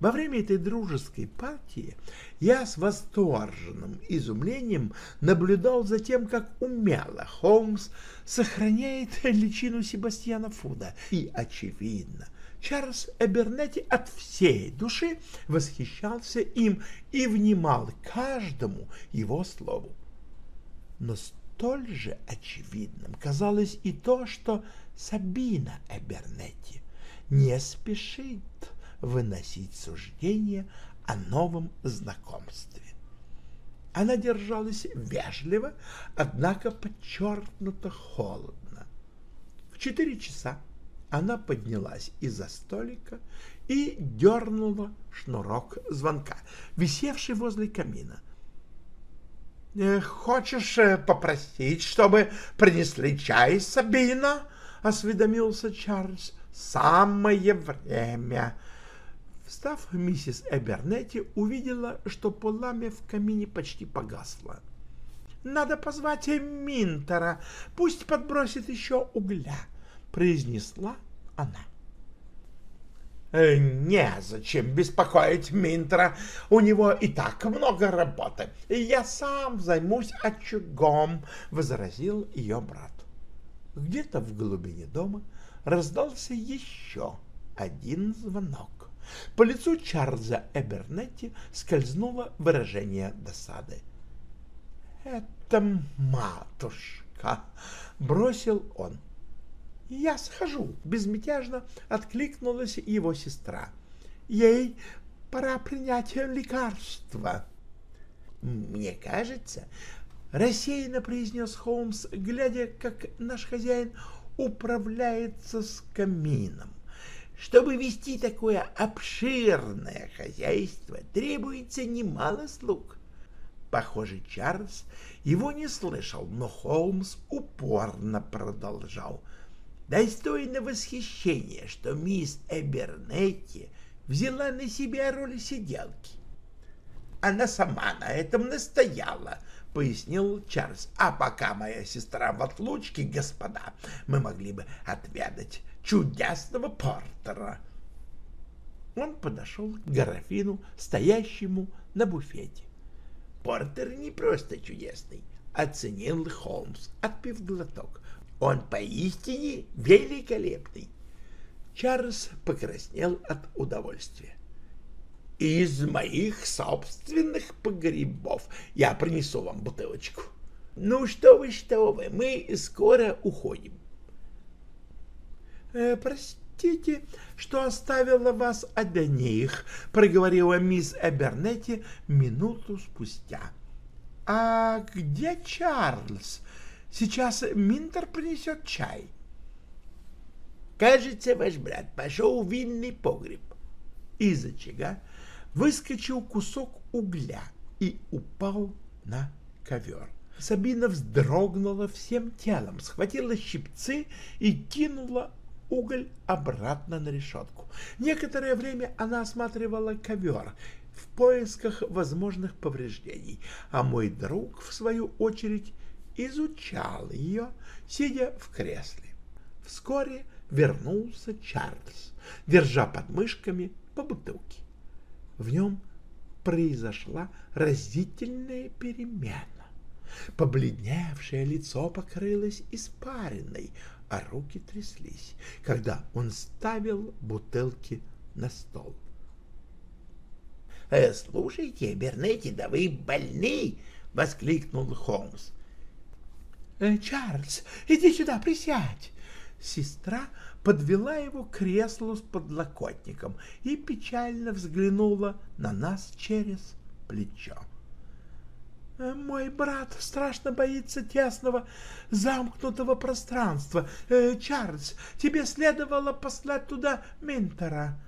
Во время этой дружеской партии я с восторженным изумлением наблюдал за тем, как умело Холмс сохраняет личину Себастьяна Фуда. И, очевидно, Чарльз Эбернетти от всей души восхищался им и внимал каждому его слову. Но столь же очевидным казалось и то, что Сабина Эбернетти не спешит выносить суждение о новом знакомстве. Она держалась вежливо, однако подчеркнуто холодно. В четыре часа она поднялась из-за столика и дернула шнурок звонка, висевший возле камина. «Э, «Хочешь э, попросить, чтобы принесли чай, Сабина?» — осведомился Чарльз. «Самое время!» Встав, миссис Эбернетти увидела, что пламя в камине почти погасло. «Надо позвать Минтера, пусть подбросит еще угля», — произнесла она. «Э, «Незачем беспокоить Минтера, у него и так много работы. Я сам займусь очагом», — возразил ее брат. Где-то в глубине дома раздался еще один звонок. По лицу Чарльза Эбернетти скользнуло выражение досады. «Это матушка!» — бросил он. «Я схожу», — безмятежно откликнулась его сестра. «Ей пора принять лекарство». «Мне кажется, рассеянно произнес Холмс, глядя, как наш хозяин управляется с камином. Чтобы вести такое обширное хозяйство, требуется немало слуг. Похоже, Чарльз его не слышал, но Холмс упорно продолжал. Достойно восхищения, что мисс Эбернетти взяла на себя роль сиделки. Она сама на этом настояла, — пояснил Чарльз. — А пока моя сестра в отлучке, господа, мы могли бы отведать чудесного портера. Он подошел к графину, стоящему на буфете. Портер не просто чудесный, — оценил Холмс, отпив глоток. Он поистине великолепный. Чарльз покраснел от удовольствия из моих собственных погребов. Я принесу вам бутылочку. Ну что вы, что вы, мы скоро уходим. Э, простите, что оставила вас одних, проговорила мисс Эбернетти минуту спустя. А где Чарльз? Сейчас Минтер принесет чай. Кажется, ваш брат пошел в винный погреб. Из очага выскочил кусок угля и упал на ковер. Сабина вздрогнула всем телом, схватила щипцы и кинула уголь обратно на решетку. Некоторое время она осматривала ковер в поисках возможных повреждений, а мой друг, в свою очередь, изучал ее, сидя в кресле. Вскоре вернулся Чарльз, держа под мышками по бутылке в нем произошла разительная перемена. Побледневшее лицо покрылось испариной, а руки тряслись, когда он ставил бутылки на стол. «Э, «Слушайте, Бернетти, да вы больны!» — воскликнул Холмс. «Э, «Чарльз, иди сюда, присядь!» Сестра подвела его к креслу с подлокотником и печально взглянула на нас через плечо. «Э, «Мой брат страшно боится тесного замкнутого пространства. Э, Чарльз, тебе следовало послать туда Минтера».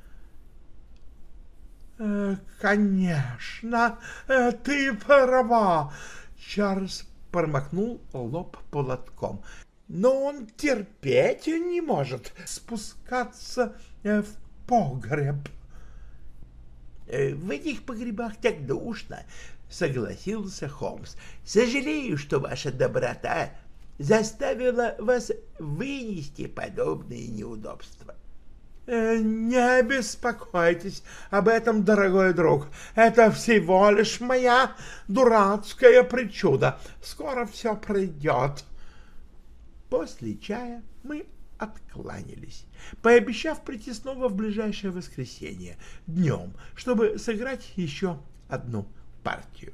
«Э, «Конечно, ты права!» Чарльз промокнул лоб полотком но он терпеть не может спускаться в погреб. В этих погребах так душно, — согласился Холмс. — Сожалею, что ваша доброта заставила вас вынести подобные неудобства. Э, — Не беспокойтесь об этом, дорогой друг. Это всего лишь моя дурацкая причуда. Скоро все пройдет. — После чая мы откланялись, пообещав прийти снова в ближайшее воскресенье днем, чтобы сыграть еще одну партию.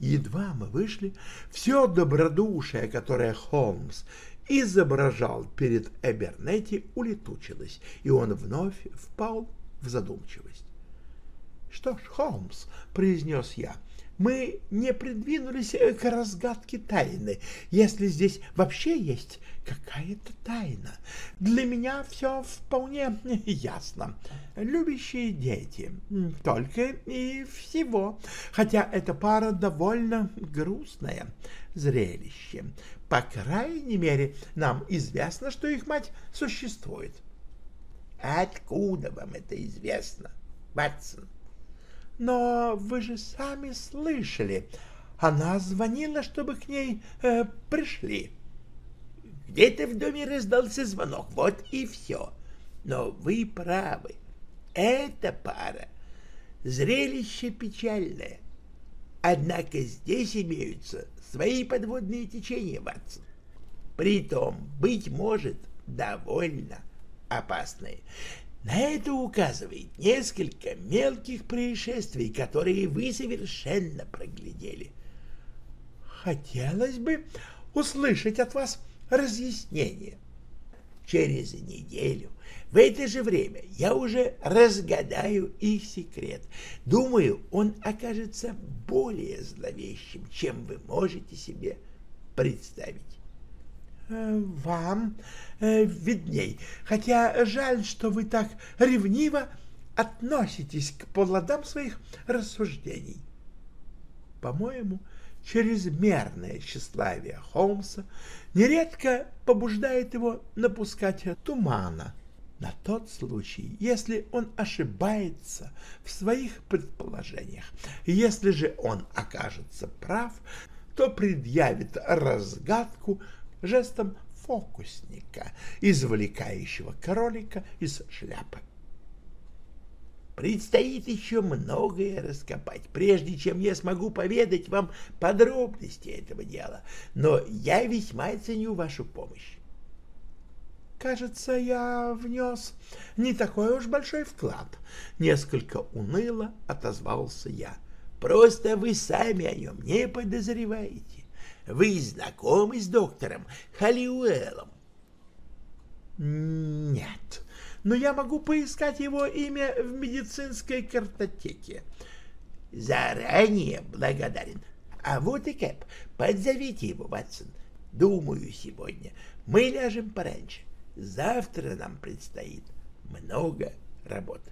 Едва мы вышли, все добродушие, которое Холмс изображал перед Эбернетти, улетучилось, и он вновь впал в задумчивость. — Что ж, Холмс, — произнес я, — мы не придвинулись к разгадке тайны, если здесь вообще есть какая-то тайна. Для меня все вполне ясно. Любящие дети. Только и всего. Хотя эта пара довольно грустное зрелище. По крайней мере, нам известно, что их мать существует. Откуда вам это известно, Ватсон? Но вы же сами слышали, она звонила, чтобы к ней э, пришли. Где-то в доме раздался звонок, вот и все. Но вы правы, эта пара — зрелище печальное. Однако здесь имеются свои подводные течения, Ватсон. Притом, быть может, довольно опасное. На это указывает несколько мелких происшествий, которые вы совершенно проглядели. Хотелось бы услышать от вас разъяснение. Через неделю в это же время я уже разгадаю их секрет. Думаю, он окажется более зловещим, чем вы можете себе представить. Э, вам э, видней, хотя жаль, что вы так ревниво относитесь к плодам своих рассуждений. По-моему, чрезмерное тщеславие Холмса нередко побуждает его напускать тумана на тот случай, если он ошибается в своих предположениях. Если же он окажется прав, то предъявит разгадку жестом фокусника, извлекающего кролика из шляпы. Предстоит еще многое раскопать, прежде чем я смогу поведать вам подробности этого дела, но я весьма ценю вашу помощь. Кажется, я внес не такой уж большой вклад. Несколько уныло отозвался я. Просто вы сами о нем не подозреваете. Вы знакомы с доктором Халиуэлом? Нет, но я могу поискать его имя в медицинской картотеке. Заранее благодарен. А вот и Кэп. Подзовите его, Ватсон. Думаю, сегодня мы ляжем пораньше. Завтра нам предстоит много работы.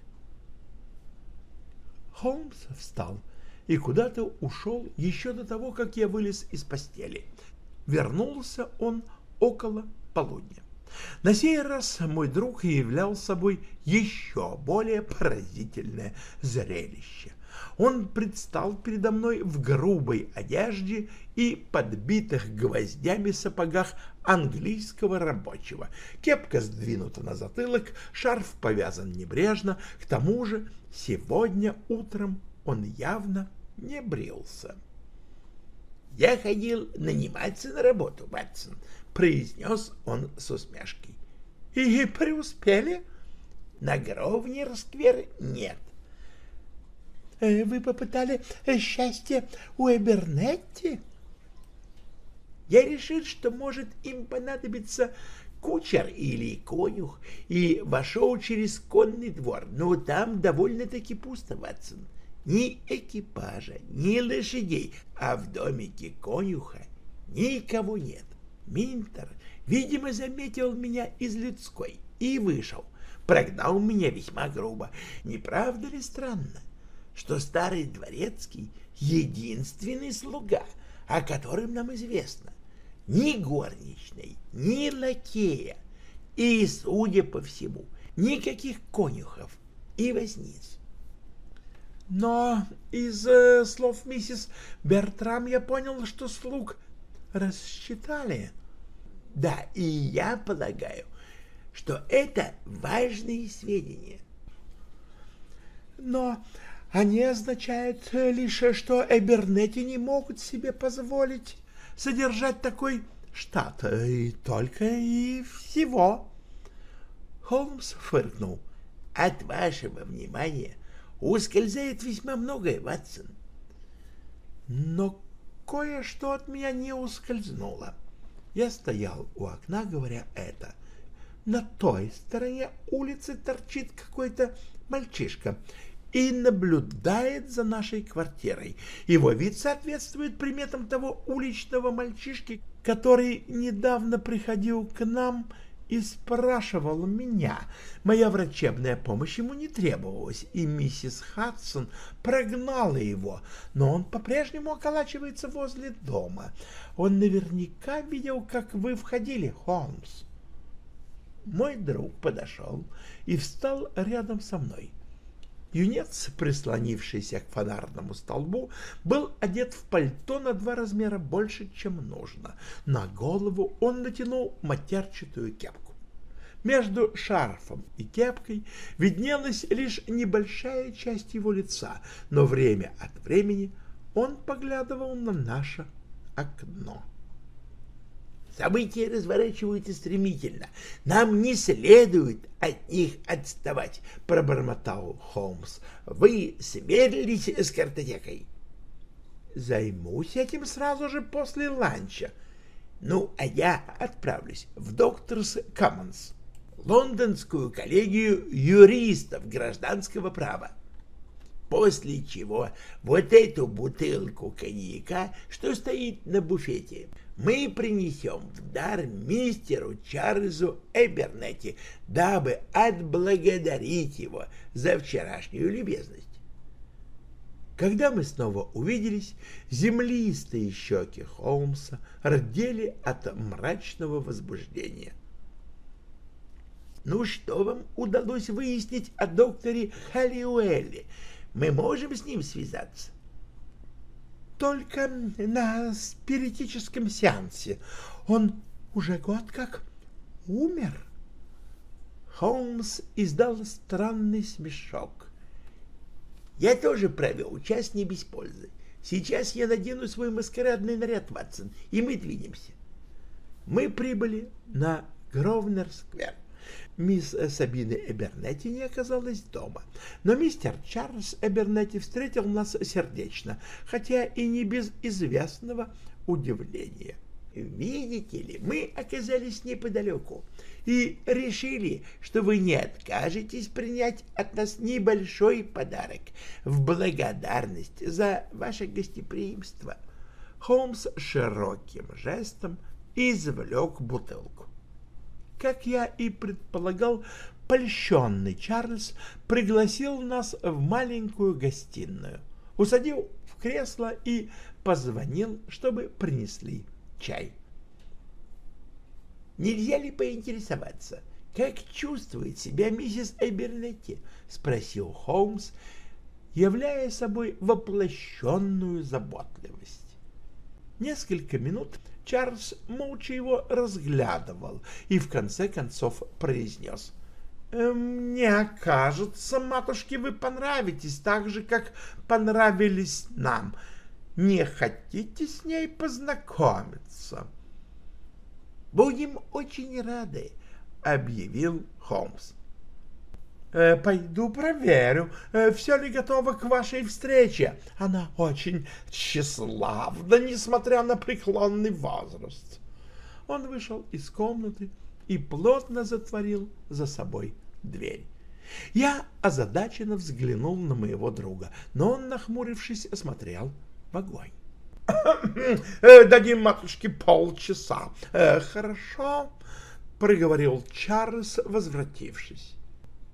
Холмс встал и куда-то ушел еще до того, как я вылез из постели. Вернулся он около полудня. На сей раз мой друг являл собой еще более поразительное зрелище. Он предстал передо мной в грубой одежде и подбитых гвоздями сапогах английского рабочего. Кепка сдвинута на затылок, шарф повязан небрежно. К тому же сегодня утром он явно не брился. «Я ходил наниматься на работу, Батсон», — произнес он с усмешкой. «И преуспели?» «На Гровнер-сквер нет». Э, «Вы попытали счастье у Эбернетти?» Я решил, что может им понадобиться кучер или конюх, и вошел через конный двор, но там довольно-таки пусто, Ватсон. Ни экипажа, ни лошадей, а в домике конюха никого нет. Минтер, видимо, заметил меня из людской и вышел. Прогнал меня весьма грубо. Не правда ли странно, что старый дворецкий — единственный слуга, о котором нам известно? Ни горничной, ни лакея и, судя по всему, никаких конюхов и возниц. Но из э, слов миссис Бертрам я понял, что слуг рассчитали. Да, и я полагаю, что это важные сведения. Но они означают лишь, что Эбернети не могут себе позволить содержать такой штат, и только и всего. Холмс фыркнул. От вашего внимания ускользает весьма многое, Ватсон. Но кое-что от меня не ускользнуло. Я стоял у окна, говоря это. На той стороне улицы торчит какой-то мальчишка и наблюдает за нашей квартирой. Его вид соответствует приметам того уличного мальчишки, который недавно приходил к нам и спрашивал меня. Моя врачебная помощь ему не требовалась, и миссис Хадсон прогнала его, но он по-прежнему околачивается возле дома. Он наверняка видел, как вы входили, Холмс. Мой друг подошел и встал рядом со мной. Юнец, прислонившийся к фонарному столбу, был одет в пальто на два размера больше, чем нужно. На голову он натянул матерчатую кепку. Между шарфом и кепкой виднелась лишь небольшая часть его лица, но время от времени он поглядывал на наше окно. События разворачиваются стремительно. Нам не следует от них отставать, — пробормотал Холмс. — Вы сверились с картотекой? — Займусь этим сразу же после ланча. Ну, а я отправлюсь в Докторс Commons, лондонскую коллегию юристов гражданского права. После чего вот эту бутылку коньяка, что стоит на буфете, мы принесем в дар мистеру Чарльзу Эбернетти, дабы отблагодарить его за вчерашнюю любезность. Когда мы снова увиделись, землистые щеки Холмса родили от мрачного возбуждения. «Ну что вам удалось выяснить о докторе Халлиуэлле? Мы можем с ним связаться?» Только на спиритическом сеансе. Он уже год как умер. Холмс издал странный смешок. Я тоже провел час не без пользы. Сейчас я надену свой маскарадный наряд, Ватсон, и мы двинемся. Мы прибыли на Гровнер-сквер. Мисс Сабины Эбернетти не оказалась дома, но мистер Чарльз Эбернетти встретил нас сердечно, хотя и не без известного удивления. Видите ли, мы оказались неподалеку и решили, что вы не откажетесь принять от нас небольшой подарок в благодарность за ваше гостеприимство. Холмс широким жестом извлек бутылку. Как я и предполагал, польщенный Чарльз пригласил нас в маленькую гостиную, усадил в кресло и позвонил, чтобы принесли чай. «Нельзя ли поинтересоваться, как чувствует себя миссис Эбернетти?» — спросил Холмс, являя собой воплощенную заботливость. Несколько минут Чарльз молча его разглядывал и в конце концов произнес. «Э, «Мне кажется, матушке, вы понравитесь так же, как понравились нам. Не хотите с ней познакомиться?» «Будем очень рады», — объявил Холмс. Э, пойду проверю, э, все ли готово к вашей встрече. Она очень тщеславна, несмотря на преклонный возраст. Он вышел из комнаты и плотно затворил за собой дверь. Я озадаченно взглянул на моего друга, но он, нахмурившись, смотрел в огонь. «Э, «Дадим матушке полчаса». «Хорошо», — проговорил Чарльз, возвратившись.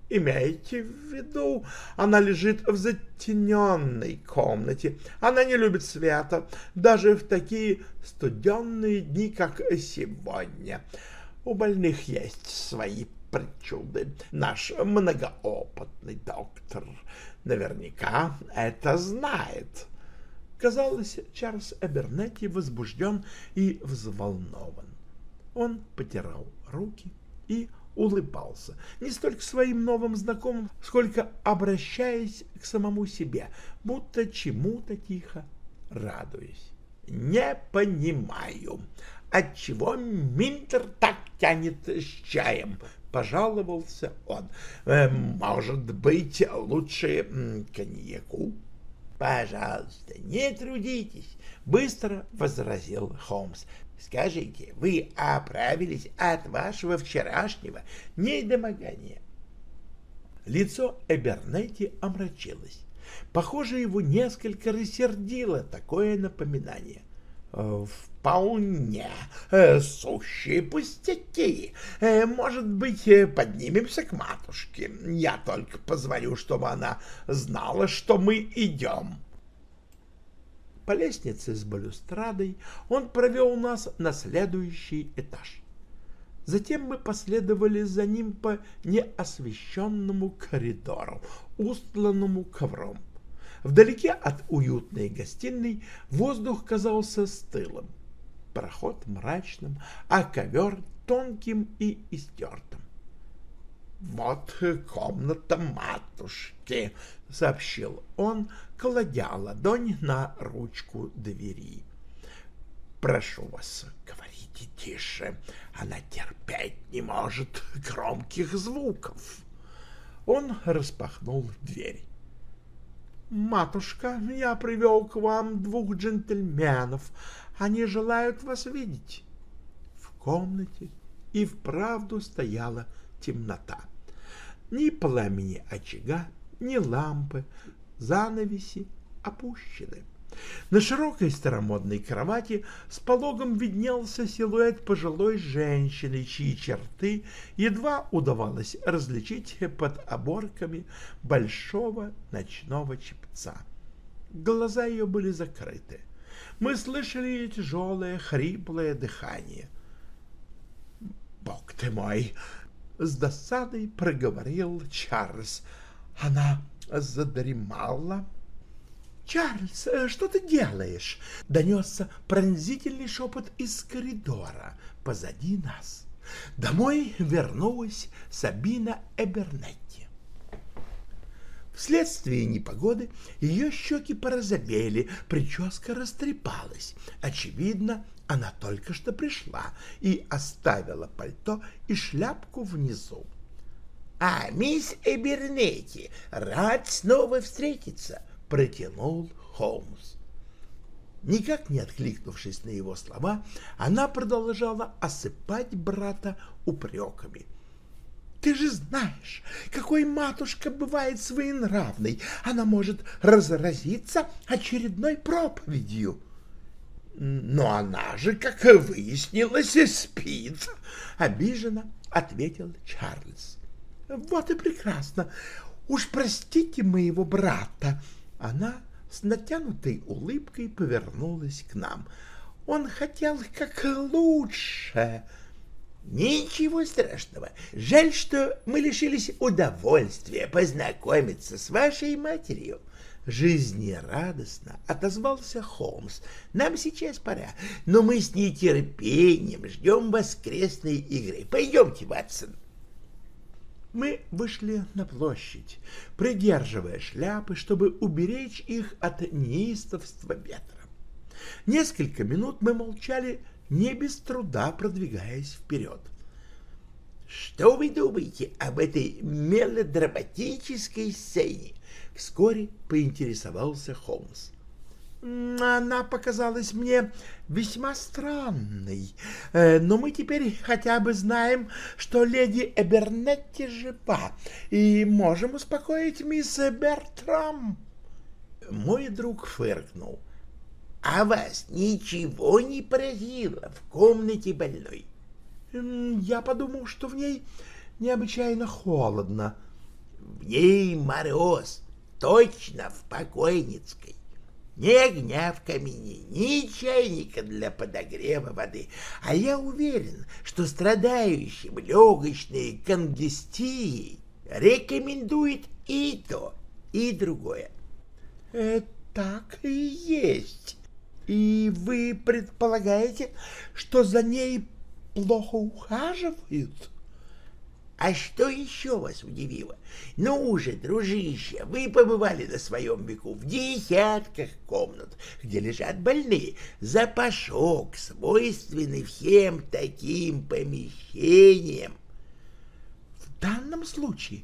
Имейте в виду, она лежит в затененной комнате. Она не любит света, даже в такие студенные дни, как сегодня. У больных есть свои причуды. Наш многоопытный доктор наверняка это знает. Казалось, Чарльз Эбернетти возбужден и взволнован. Он потирал руки и улыбался, не столько своим новым знакомым, сколько обращаясь к самому себе, будто чему-то тихо радуясь. «Не понимаю, отчего Минтер так тянет с чаем?» — пожаловался он. «Э, «Может быть, лучше коньяку?» «Пожалуйста, не трудитесь», — быстро возразил Холмс. Скажите, вы оправились от вашего вчерашнего недомогания? Лицо Эбернетти омрачилось. Похоже, его несколько рассердило такое напоминание. «Э, «Вполне э, сущие пустяки. Э, может быть, поднимемся к матушке. Я только позвоню, чтобы она знала, что мы идем». По лестнице с балюстрадой он провел нас на следующий этаж. Затем мы последовали за ним по неосвещенному коридору, устланному ковром. Вдалеке от уютной гостиной воздух казался стылым, проход мрачным, а ковер тонким и истертым. «Вот комната матушки», — сообщил он, кладя ладонь на ручку двери. «Прошу вас, говорите». тише. Она терпеть не может громких звуков. Он распахнул дверь. «Матушка, я привел к вам двух джентльменов. Они желают вас видеть». В комнате и вправду стояла темнота. Ни пламени очага, ни лампы, занавеси опущены. На широкой старомодной кровати с пологом виднелся силуэт пожилой женщины, чьи черты едва удавалось различить под оборками большого ночного чепца. Глаза ее были закрыты. Мы слышали ее тяжелое, хриплое дыхание. «Бог ты мой!» — с досадой проговорил Чарльз. «Она задремала?» «Чарльз, э, что ты делаешь?» — донесся пронзительный шепот из коридора позади нас. Домой вернулась Сабина Эбернетти. Вследствие непогоды ее щеки порозовели, прическа растрепалась. Очевидно, она только что пришла и оставила пальто и шляпку внизу. — А, мисс Эбернетти, рад снова встретиться протянул Холмс. Никак не откликнувшись на его слова, она продолжала осыпать брата упреками. «Ты же знаешь, какой матушка бывает своенравной. Она может разразиться очередной проповедью». «Но она же, как выяснилось, и спит», — обиженно ответил Чарльз. «Вот и прекрасно. Уж простите моего брата, она с натянутой улыбкой повернулась к нам. Он хотел как лучше. Ничего страшного. Жаль, что мы лишились удовольствия познакомиться с вашей матерью. Жизнерадостно отозвался Холмс. Нам сейчас пора, но мы с нетерпением ждем воскресной игры. Пойдемте, Ватсон. — мы вышли на площадь, придерживая шляпы, чтобы уберечь их от неистовства ветра. Несколько минут мы молчали, не без труда продвигаясь вперед. «Что вы думаете об этой мелодраматической сцене?» Вскоре поинтересовался Холмс. Она показалась мне весьма странной, э, но мы теперь хотя бы знаем, что леди Эбернетти жива, и можем успокоить мисс Бертрам. Мой друг фыркнул. А вас ничего не поразило в комнате больной? Я подумал, что в ней необычайно холодно. В ней мороз, точно в покойницкой. Ни огня в камине, ни чайника для подогрева воды. А я уверен, что страдающим легочной конгестией рекомендует и то, и другое. Э, так и есть. И вы предполагаете, что за ней плохо ухаживают? — а что еще вас удивило? Ну уже, дружище, вы побывали на своем веку в десятках комнат, где лежат больные. Запашок, свойственный всем таким помещениям. В данном случае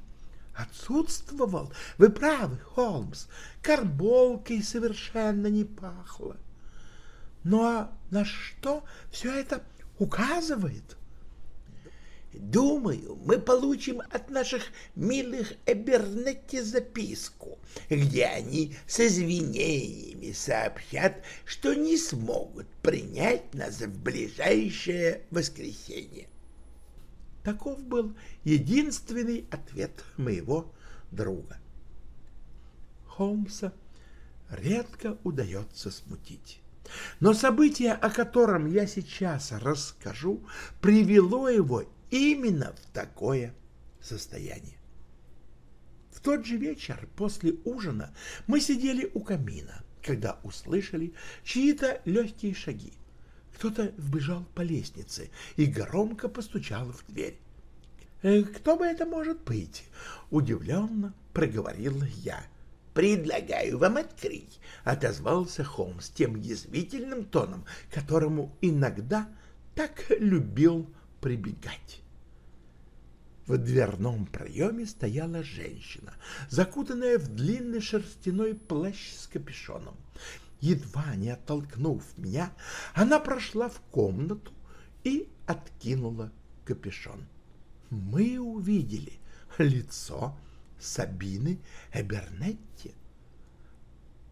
отсутствовал, вы правы, Холмс, карболкой совершенно не пахло. Ну а на что все это указывает? — Думаю, мы получим от наших милых Эбернетти записку, где они с извинениями сообщат, что не смогут принять нас в ближайшее воскресенье. Таков был единственный ответ моего друга. Холмса редко удается смутить. Но событие, о котором я сейчас расскажу, привело его именно в такое состояние. В тот же вечер после ужина мы сидели у камина, когда услышали чьи-то легкие шаги. Кто-то вбежал по лестнице и громко постучал в дверь. «Э, «Кто бы это может быть?» — удивленно проговорил я. «Предлагаю вам открыть», — отозвался Холмс тем язвительным тоном, которому иногда так любил прибегать. В дверном проеме стояла женщина, закутанная в длинный шерстяной плащ с капюшоном. Едва не оттолкнув меня, она прошла в комнату и откинула капюшон. Мы увидели лицо Сабины Эбернетти.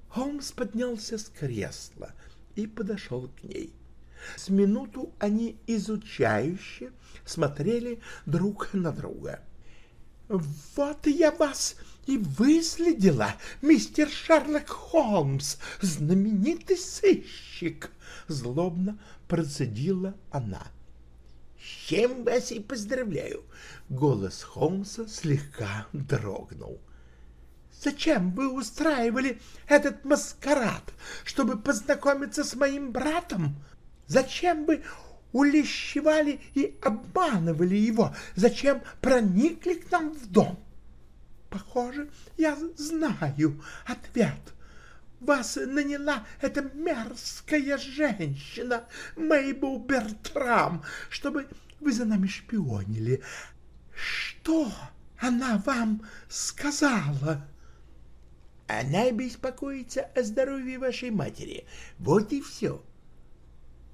Холмс поднялся с кресла и подошел к ней. С минуту они изучающе смотрели друг на друга. «Вот я вас и выследила, мистер Шерлок Холмс, знаменитый сыщик!» — злобно процедила она. «С чем вас и поздравляю!» — голос Холмса слегка дрогнул. «Зачем вы устраивали этот маскарад, чтобы познакомиться с моим братом?» Зачем вы улещевали и обманывали его? Зачем проникли к нам в дом? Похоже, я знаю ответ. Вас наняла эта мерзкая женщина, Мейбл Бертрам, чтобы вы за нами шпионили. Что она вам сказала? Она беспокоится о здоровье вашей матери. Вот и все.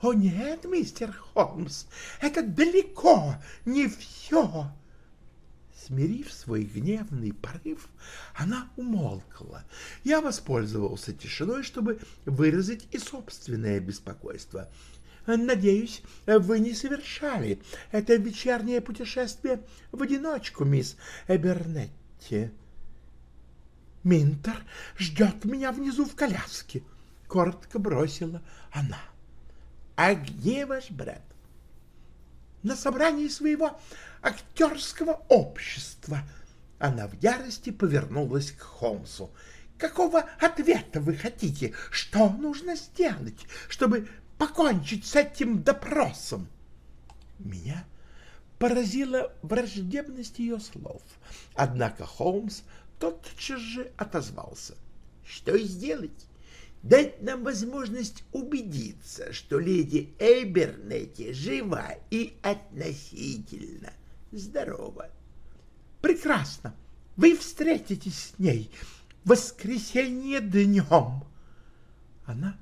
«О нет, мистер Холмс, это далеко не все!» Смирив свой гневный порыв, она умолкла. Я воспользовался тишиной, чтобы выразить и собственное беспокойство. «Надеюсь, вы не совершали это вечернее путешествие в одиночку, мисс Эбернетти?» «Минтер ждет меня внизу в коляске», — коротко бросила она. А где ваш брат? На собрании своего актерского общества. Она в ярости повернулась к Холмсу. Какого ответа вы хотите? Что нужно сделать, чтобы покончить с этим допросом? Меня поразила враждебность ее слов. Однако Холмс тотчас же отозвался. Что сделать? Дать нам возможность убедиться, что леди Эйбернетти жива и относительно здорова. Прекрасно. Вы встретитесь с ней в воскресенье днем. Она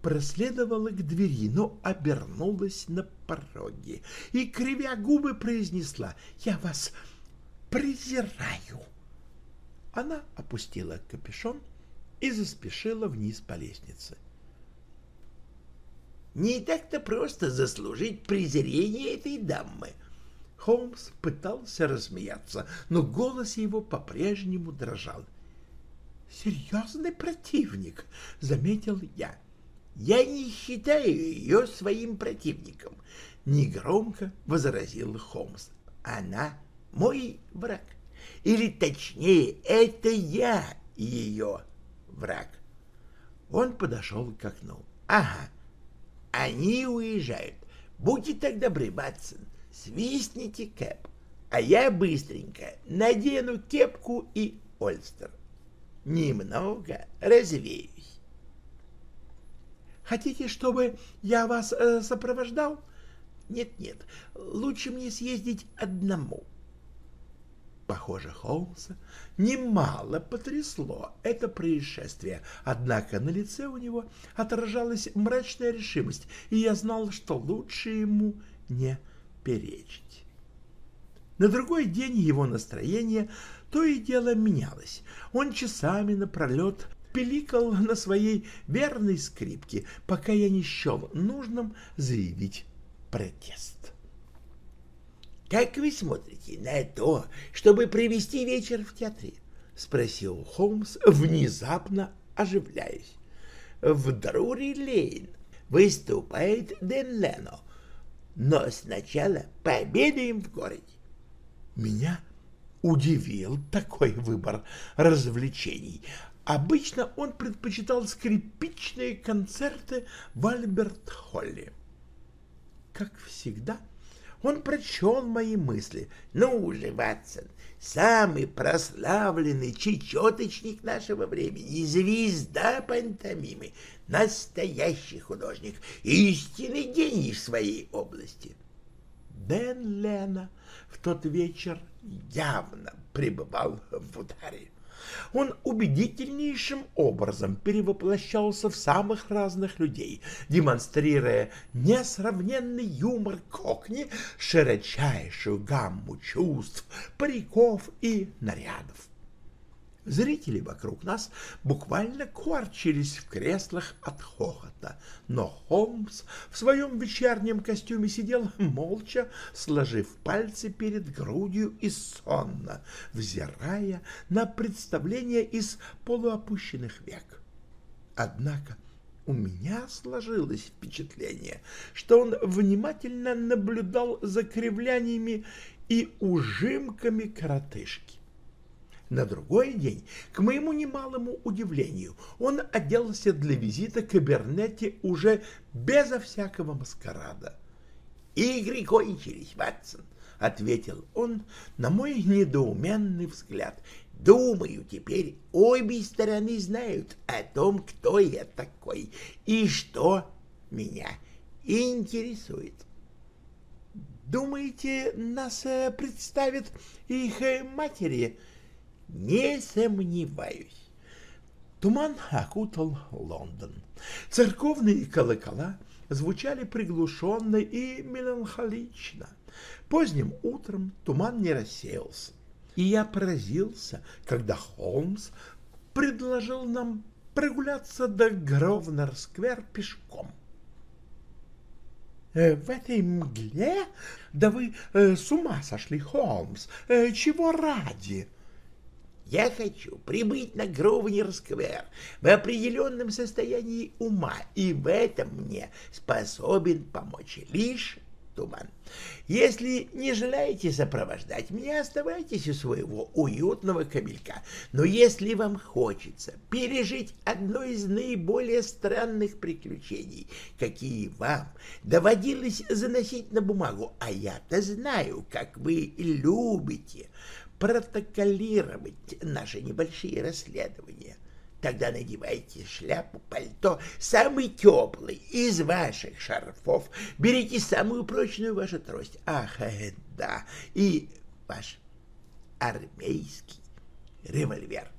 проследовала к двери, но обернулась на пороге и, кривя губы, произнесла «Я вас презираю». Она опустила капюшон и заспешила вниз по лестнице. «Не так-то просто заслужить презрение этой дамы!» Холмс пытался рассмеяться, но голос его по-прежнему дрожал. «Серьезный противник», — заметил я. «Я не считаю ее своим противником», — негромко возразил Холмс. «Она мой враг. Или точнее, это я ее враг. Он подошел к окну. Ага, они уезжают. Будьте так добры, Батсон, свистните кэп, а я быстренько надену кепку и ольстер. Немного развеюсь. Хотите, чтобы я вас э, сопровождал? Нет-нет, лучше мне съездить одному. Похоже, Холмса немало потрясло это происшествие, однако на лице у него отражалась мрачная решимость, и я знал, что лучше ему не перечить. На другой день его настроение то и дело менялось. Он часами напролет пиликал на своей верной скрипке, пока я не счел нужным заявить протест. Как вы смотрите на то, чтобы провести вечер в театре? — спросил Холмс, внезапно оживляясь. — В Друри-Лейн выступает Дэн Лено, но сначала пообедаем в городе. Меня удивил такой выбор развлечений. Обычно он предпочитал скрипичные концерты в Альберт-Холле. Как всегда, — Он прочел мои мысли. «Ну уже, Ватсон, самый прославленный чечеточник нашего времени, звезда пантомимы, настоящий художник, истинный гений в своей области». Бен Лена в тот вечер явно пребывал в ударе. Он убедительнейшим образом перевоплощался в самых разных людей, демонстрируя несравненный юмор кокни, широчайшую гамму чувств, париков и нарядов. Зрители вокруг нас буквально корчились в креслах от хохота, но Холмс в своем вечернем костюме сидел молча, сложив пальцы перед грудью и сонно, взирая на представление из полуопущенных век. Однако у меня сложилось впечатление, что он внимательно наблюдал за кривляниями и ужимками коротышки. На другой день, к моему немалому удивлению, он оделся для визита к Эбернетти уже безо всякого маскарада. «Игры кончились, Ватсон», — ответил он на мой недоуменный взгляд. «Думаю, теперь обе стороны знают о том, кто я такой и что меня интересует». «Думаете, нас э, представят их э, матери?» Не сомневаюсь. Туман окутал Лондон. Церковные колокола звучали приглушенно и меланхолично. Поздним утром туман не рассеялся, и я поразился, когда Холмс предложил нам прогуляться до Гровнер-сквер пешком. «Э, «В этой мгле? Да вы э, с ума сошли, Холмс! Э, чего ради?» Я хочу прибыть на Гровнер-сквер в определенном состоянии ума, и в этом мне способен помочь лишь туман. Если не желаете сопровождать меня, оставайтесь у своего уютного кабелька. Но если вам хочется пережить одно из наиболее странных приключений, какие вам доводилось заносить на бумагу, а я-то знаю, как вы любите протоколировать наши небольшие расследования. Тогда надевайте шляпу, пальто, самый теплый из ваших шарфов, берите самую прочную вашу трость. Ах, да, и ваш армейский револьвер.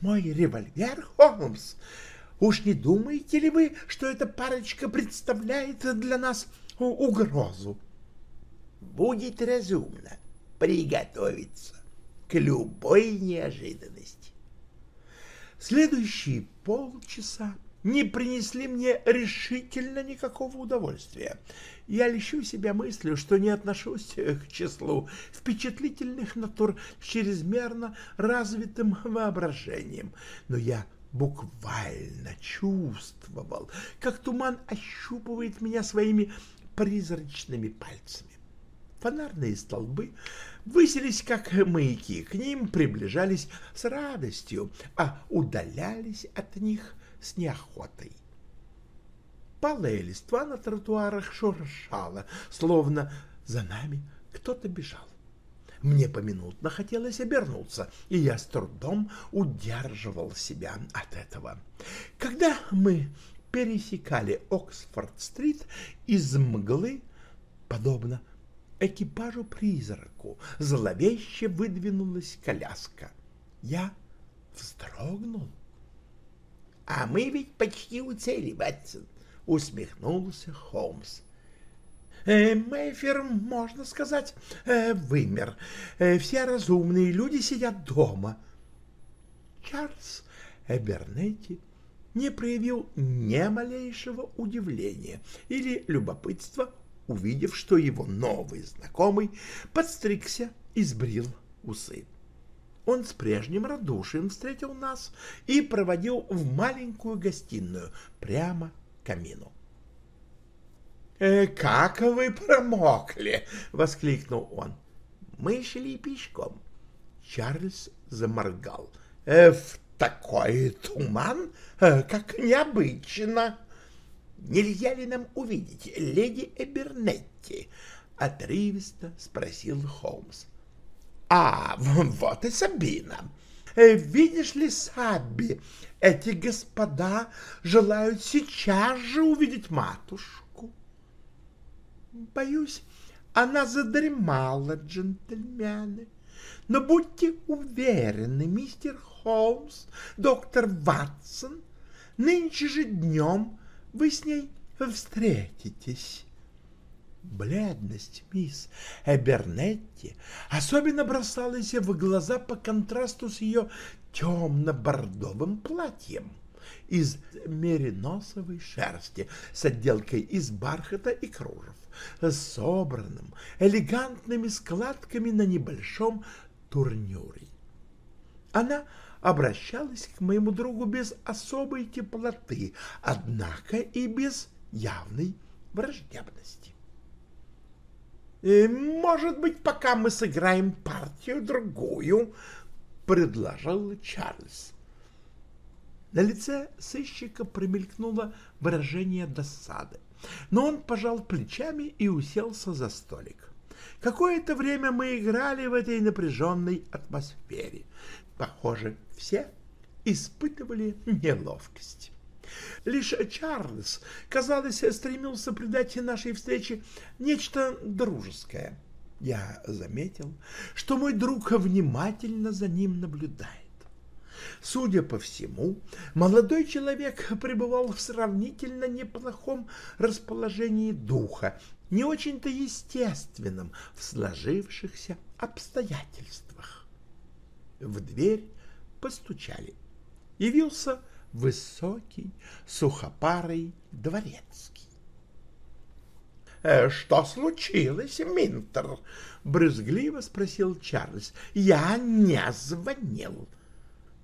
Мой револьвер, Холмс? Уж не думаете ли вы, что эта парочка представляет для нас угрозу? Будет разумно приготовиться к любой неожиданности. Следующие полчаса не принесли мне решительно никакого удовольствия. Я лещу себя мыслью, что не отношусь к числу впечатлительных натур с чрезмерно развитым воображением, но я буквально чувствовал, как туман ощупывает меня своими призрачными пальцами. Фонарные столбы высились, как маяки, к ним приближались с радостью, а удалялись от них с неохотой. Палая листва на тротуарах шуршала, словно за нами кто-то бежал. Мне поминутно хотелось обернуться, и я с трудом удерживал себя от этого. Когда мы пересекали Оксфорд-стрит из мглы, подобно экипажу-призраку зловеще выдвинулась коляска. Я вздрогнул. — А мы ведь почти у цели, Ватсон, — усмехнулся Холмс. Э, Мэйфер, можно сказать, э, вымер. Э, все разумные люди сидят дома. Чарльз Эбернетти не проявил ни малейшего удивления или любопытства увидев, что его новый знакомый подстригся и сбрил усы. Он с прежним радушием встретил нас и проводил в маленькую гостиную прямо к камину. «Э, «Как вы промокли!» — воскликнул он. «Мы шли пешком». Чарльз заморгал. «Э, «В такой туман? Э, как необычно!» Нельзя ли нам увидеть леди Эбернетти? отрывисто спросил Холмс. А, [LAUGHS] вот и Сабина. Э, видишь ли, Сабби, эти господа желают сейчас же увидеть матушку. Боюсь, она задремала, джентльмены. Но будьте уверены, мистер Холмс, доктор Ватсон, нынче же днем вы с ней встретитесь. Бледность мисс Эбернетти особенно бросалась в глаза по контрасту с ее темно-бордовым платьем из мериносовой шерсти с отделкой из бархата и кружев, собранным элегантными складками на небольшом турнюре. Она обращалась к моему другу без особой теплоты, однако и без явной враждебности. «Может быть, пока мы сыграем партию-другую?» — предложил Чарльз. На лице сыщика промелькнуло выражение досады, но он пожал плечами и уселся за столик. Какое-то время мы играли в этой напряженной атмосфере. Похоже, все испытывали неловкость. Лишь Чарльз, казалось, стремился придать нашей встрече нечто дружеское. Я заметил, что мой друг внимательно за ним наблюдает. Судя по всему, молодой человек пребывал в сравнительно неплохом расположении духа, не очень-то естественном в сложившихся обстоятельствах. В дверь постучали. Явился высокий, сухопарый дворецкий. «Э, — Что случилось, Минтер? — брызгливо спросил Чарльз. — Я не звонил.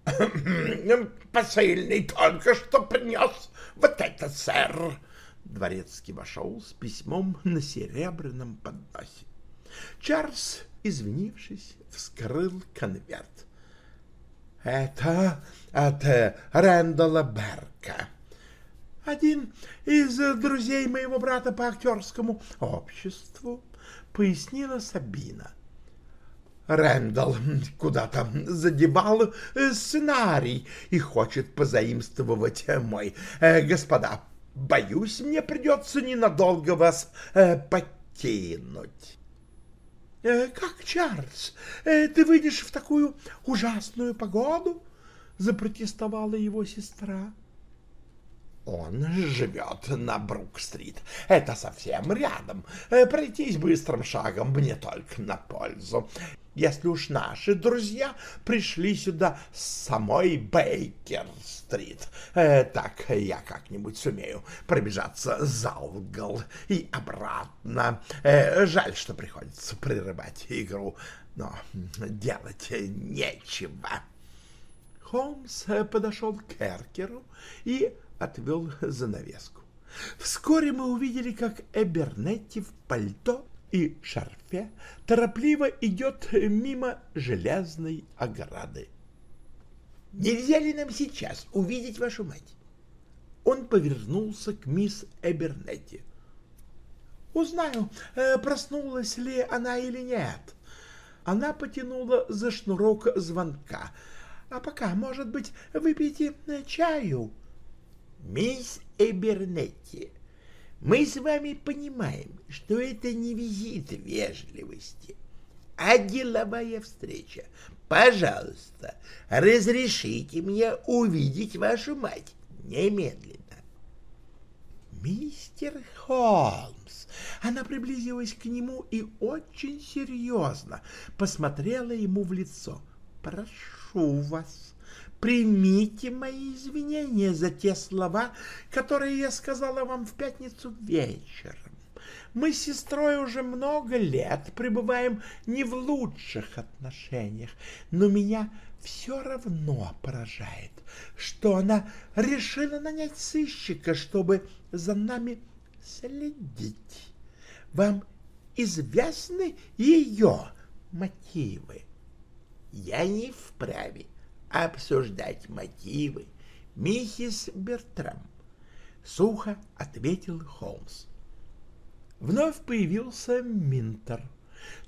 — Посыльный только что принес вот это, сэр. Дворецкий вошел с письмом на серебряном подносе. Чарльз, извинившись, вскрыл конверт. Это от э, Рэндала Берка. Один из друзей моего брата по актерскому обществу, пояснила Сабина. Рэндалл куда-то задевал сценарий и хочет позаимствовать мой. Э, господа, боюсь, мне придется ненадолго вас э, покинуть. Э, как, Чарльз, э, ты выйдешь в такую ужасную погоду? Запротестовала его сестра. Он живет на Брук-стрит. Это совсем рядом. Э, пройтись быстрым шагом мне только на пользу. Если уж наши друзья пришли сюда с самой Бейкер-стрит, э, так я как-нибудь сумею пробежаться за угол и обратно. Э, жаль, что приходится прерывать игру, но делать нечего. Холмс подошел к Эркеру и отвел [LAUGHS] занавеску. Вскоре мы увидели, как Эбернетти в пальто и шарфе торопливо идет мимо железной ограды. «Нельзя ли нам сейчас увидеть вашу мать?» Он повернулся к мисс Эбернетти. «Узнаю, э, проснулась ли она или нет». Она потянула за шнурок звонка. «А пока, может быть, выпейте э, чаю?» «Мисс Эбернетти, мы с вами понимаем, что это не визит вежливости, а деловая встреча. Пожалуйста, разрешите мне увидеть вашу мать немедленно. Мистер Холмс, она приблизилась к нему и очень серьезно посмотрела ему в лицо. Прошу вас, примите мои извинения за те слова, которые я сказала вам в пятницу вечером. Мы с сестрой уже много лет пребываем не в лучших отношениях, но меня все равно поражает, что она решила нанять сыщика, чтобы за нами следить. Вам известны ее мотивы? Я не вправе обсуждать мотивы миссис Бертрам, — сухо ответил Холмс. Вновь появился Минтер,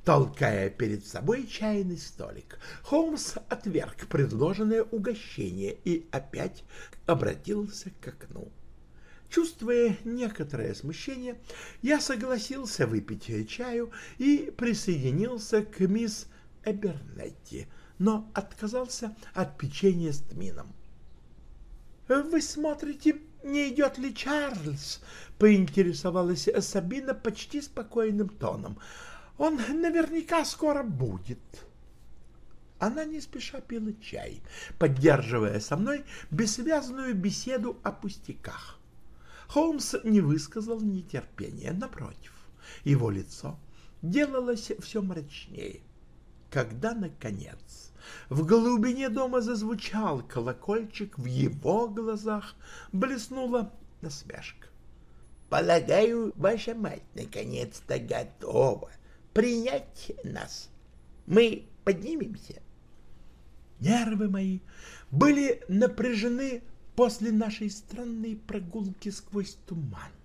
толкая перед собой чайный столик. Холмс отверг предложенное угощение и опять обратился к окну. Чувствуя некоторое смущение, я согласился выпить чаю и присоединился к мисс Эбернетти, но отказался от печенья с тмином. — Вы смотрите, не идет ли Чарльз? — поинтересовалась Сабина почти спокойным тоном. — Он наверняка скоро будет. Она не спеша пила чай, поддерживая со мной бессвязную беседу о пустяках. Холмс не высказал нетерпения, напротив, его лицо делалось все мрачнее. Когда, наконец, в глубине дома зазвучал колокольчик, в его глазах блеснула насмешка. «Полагаю, ваша мать наконец-то готова принять нас. Мы поднимемся?» Нервы мои были напряжены после нашей странной прогулки сквозь туман.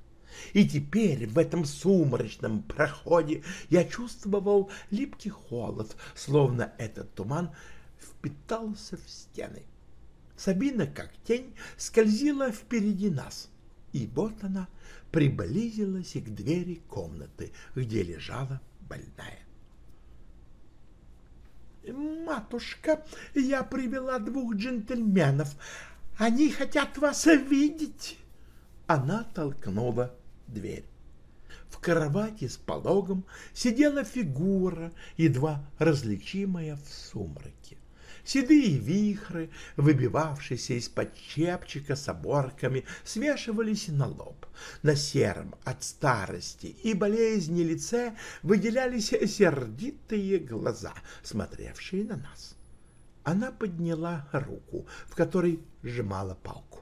И теперь в этом сумрачном проходе я чувствовал липкий холод, словно этот туман впитался в стены. Сабина, как тень, скользила впереди нас, и вот она приблизилась к двери комнаты, где лежала больная. «Матушка, я привела двух джентльменов. Они хотят вас видеть!» Она толкнула дверь. В кровати с пологом сидела фигура, едва различимая в сумраке. Седые вихры, выбивавшиеся из-под чепчика с оборками, свешивались на лоб. На сером от старости и болезни лице выделялись сердитые глаза, смотревшие на нас. Она подняла руку, в которой сжимала палку.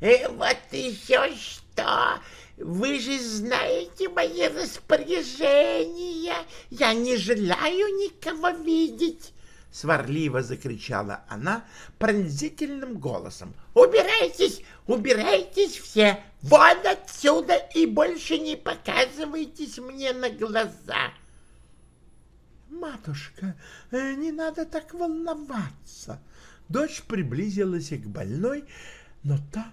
«Э, «Вот еще что! Вы же знаете мои распоряжения! Я не желаю никого видеть!» Сварливо закричала она пронзительным голосом. «Убирайтесь! Убирайтесь все! Вон отсюда и больше не показывайтесь мне на глаза!» «Матушка, э, не надо так волноваться!» Дочь приблизилась к больной, но та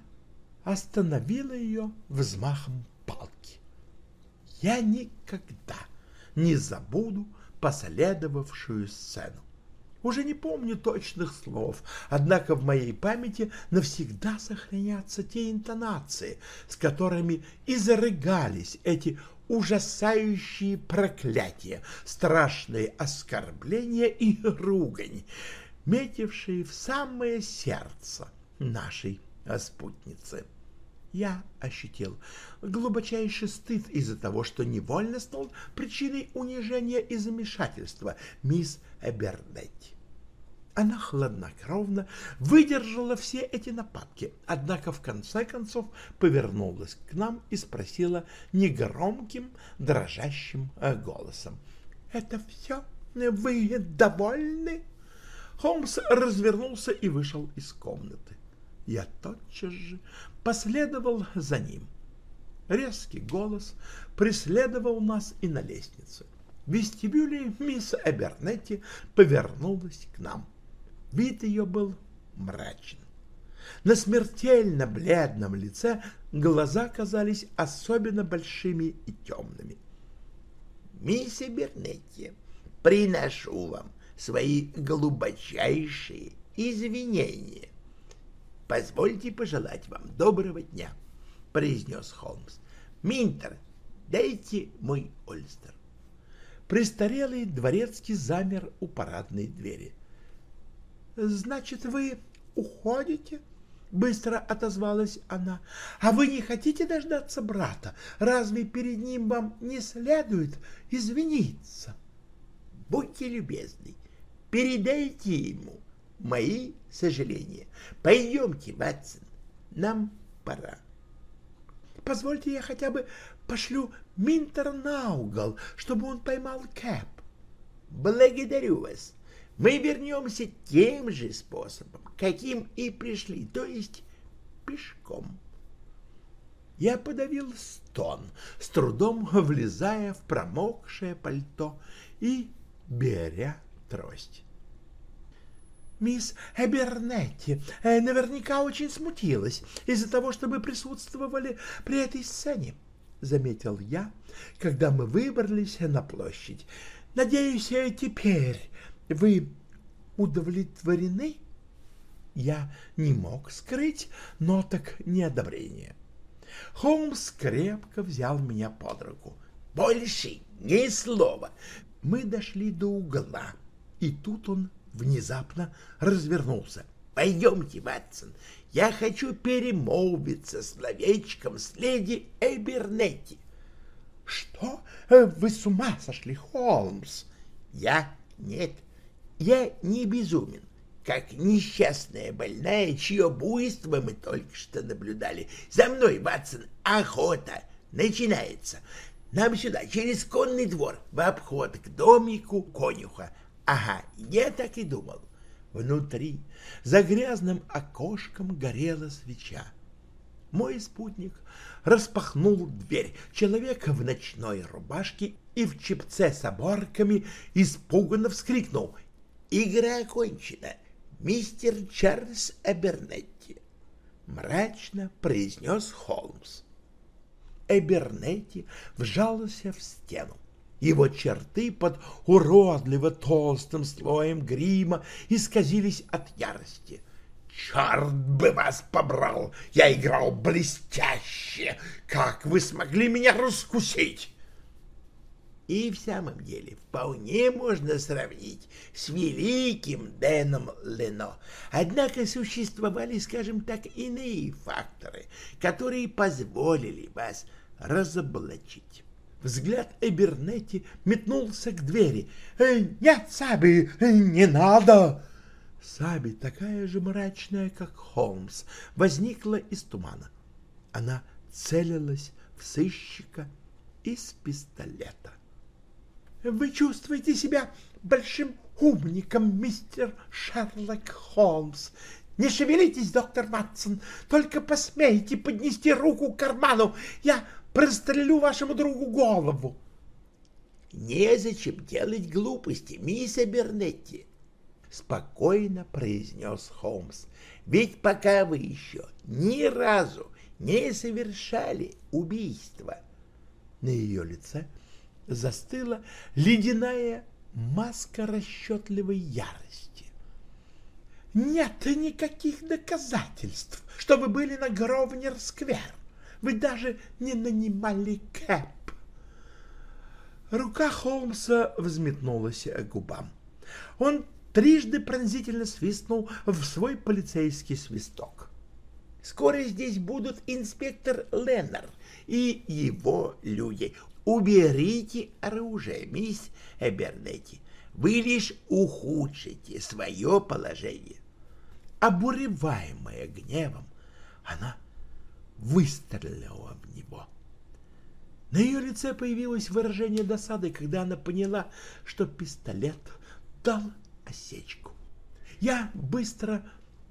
остановила ее взмахом палки. Я никогда не забуду последовавшую сцену. Уже не помню точных слов, однако в моей памяти навсегда сохранятся те интонации, с которыми изрыгались эти ужасающие проклятия, страшные оскорбления и ругань, метившие в самое сердце нашей спутницы. Я ощутил глубочайший стыд из-за того, что невольно стал причиной унижения и замешательства мисс Эбернетти. Она хладнокровно выдержала все эти нападки, однако в конце концов повернулась к нам и спросила негромким, дрожащим э, голосом. — Это все? Вы довольны? Холмс развернулся и вышел из комнаты. Я тотчас же последовал за ним. Резкий голос преследовал нас и на лестнице. В вестибюле мисс Эбернетти повернулась к нам. Вид ее был мрачен. На смертельно бледном лице глаза казались особенно большими и темными. «Мисс Эбернетти, приношу вам свои глубочайшие извинения Позвольте пожелать вам доброго дня, — произнес Холмс. — Минтер, дайте мой Ольстер. Престарелый дворецкий замер у парадной двери. — Значит, вы уходите? — быстро отозвалась она. — А вы не хотите дождаться брата? Разве перед ним вам не следует извиниться? — Будьте любезны, передайте ему мои сожаления. Пойдемте, Ватсон, нам пора. Позвольте я хотя бы пошлю Минтера на угол, чтобы он поймал Кэп. Благодарю вас. Мы вернемся тем же способом, каким и пришли, то есть пешком. Я подавил стон, с трудом влезая в промокшее пальто и беря трость. Мисс Эбернетти э, наверняка очень смутилась из-за того, что вы присутствовали при этой сцене, — заметил я, когда мы выбрались на площадь. — Надеюсь, э, теперь вы удовлетворены? Я не мог скрыть ноток неодобрения. Холмс крепко взял меня под руку. «Больше ни слова!» Мы дошли до угла, и тут он внезапно развернулся. «Пойдемте, Ватсон, я хочу перемолвиться словечком с леди Эбернетти». «Что? Вы с ума сошли, Холмс?» «Я? Нет, я не безумен, как несчастная больная, чье буйство мы только что наблюдали. За мной, Ватсон, охота начинается. Нам сюда, через конный двор, в обход к домику конюха, Ага, я так и думал. Внутри, за грязным окошком, горела свеча. Мой спутник распахнул дверь. Человек в ночной рубашке и в чепце с оборками испуганно вскрикнул. «Игра окончена, мистер Чарльз Эбернетти», — мрачно произнес Холмс. Эбернетти вжался в стену. Его черты под уродливо толстым слоем грима исказились от ярости. «Черт бы вас побрал! Я играл блестяще! Как вы смогли меня раскусить?» И в самом деле вполне можно сравнить с великим Дэном Лено. Однако существовали, скажем так, иные факторы, которые позволили вас разоблачить. Взгляд Эбернетти метнулся к двери. «Э, «Нет, Саби, э, не надо!» Саби, такая же мрачная, как Холмс, возникла из тумана. Она целилась в сыщика из пистолета. «Вы чувствуете себя большим умником, мистер Шерлок Холмс. Не шевелитесь, доктор Ватсон, только посмейте поднести руку к карману. Я прострелю вашему другу голову. — Незачем делать глупости, мисс Бернетти, — спокойно произнес Холмс. — Ведь пока вы еще ни разу не совершали убийства. На ее лице застыла ледяная маска расчетливой ярости. Нет никаких доказательств, что вы были на Гровнер-сквер. Вы даже не нанимали Кэп. Рука Холмса взметнулась к губам. Он трижды пронзительно свистнул в свой полицейский свисток. «Скоро здесь будут инспектор Леннер и его люди. Уберите оружие, мисс Эбернетти. Вы лишь ухудшите свое положение». Обуреваемая гневом, она выстрелила в него. На ее лице появилось выражение досады, когда она поняла, что пистолет дал осечку. Я быстро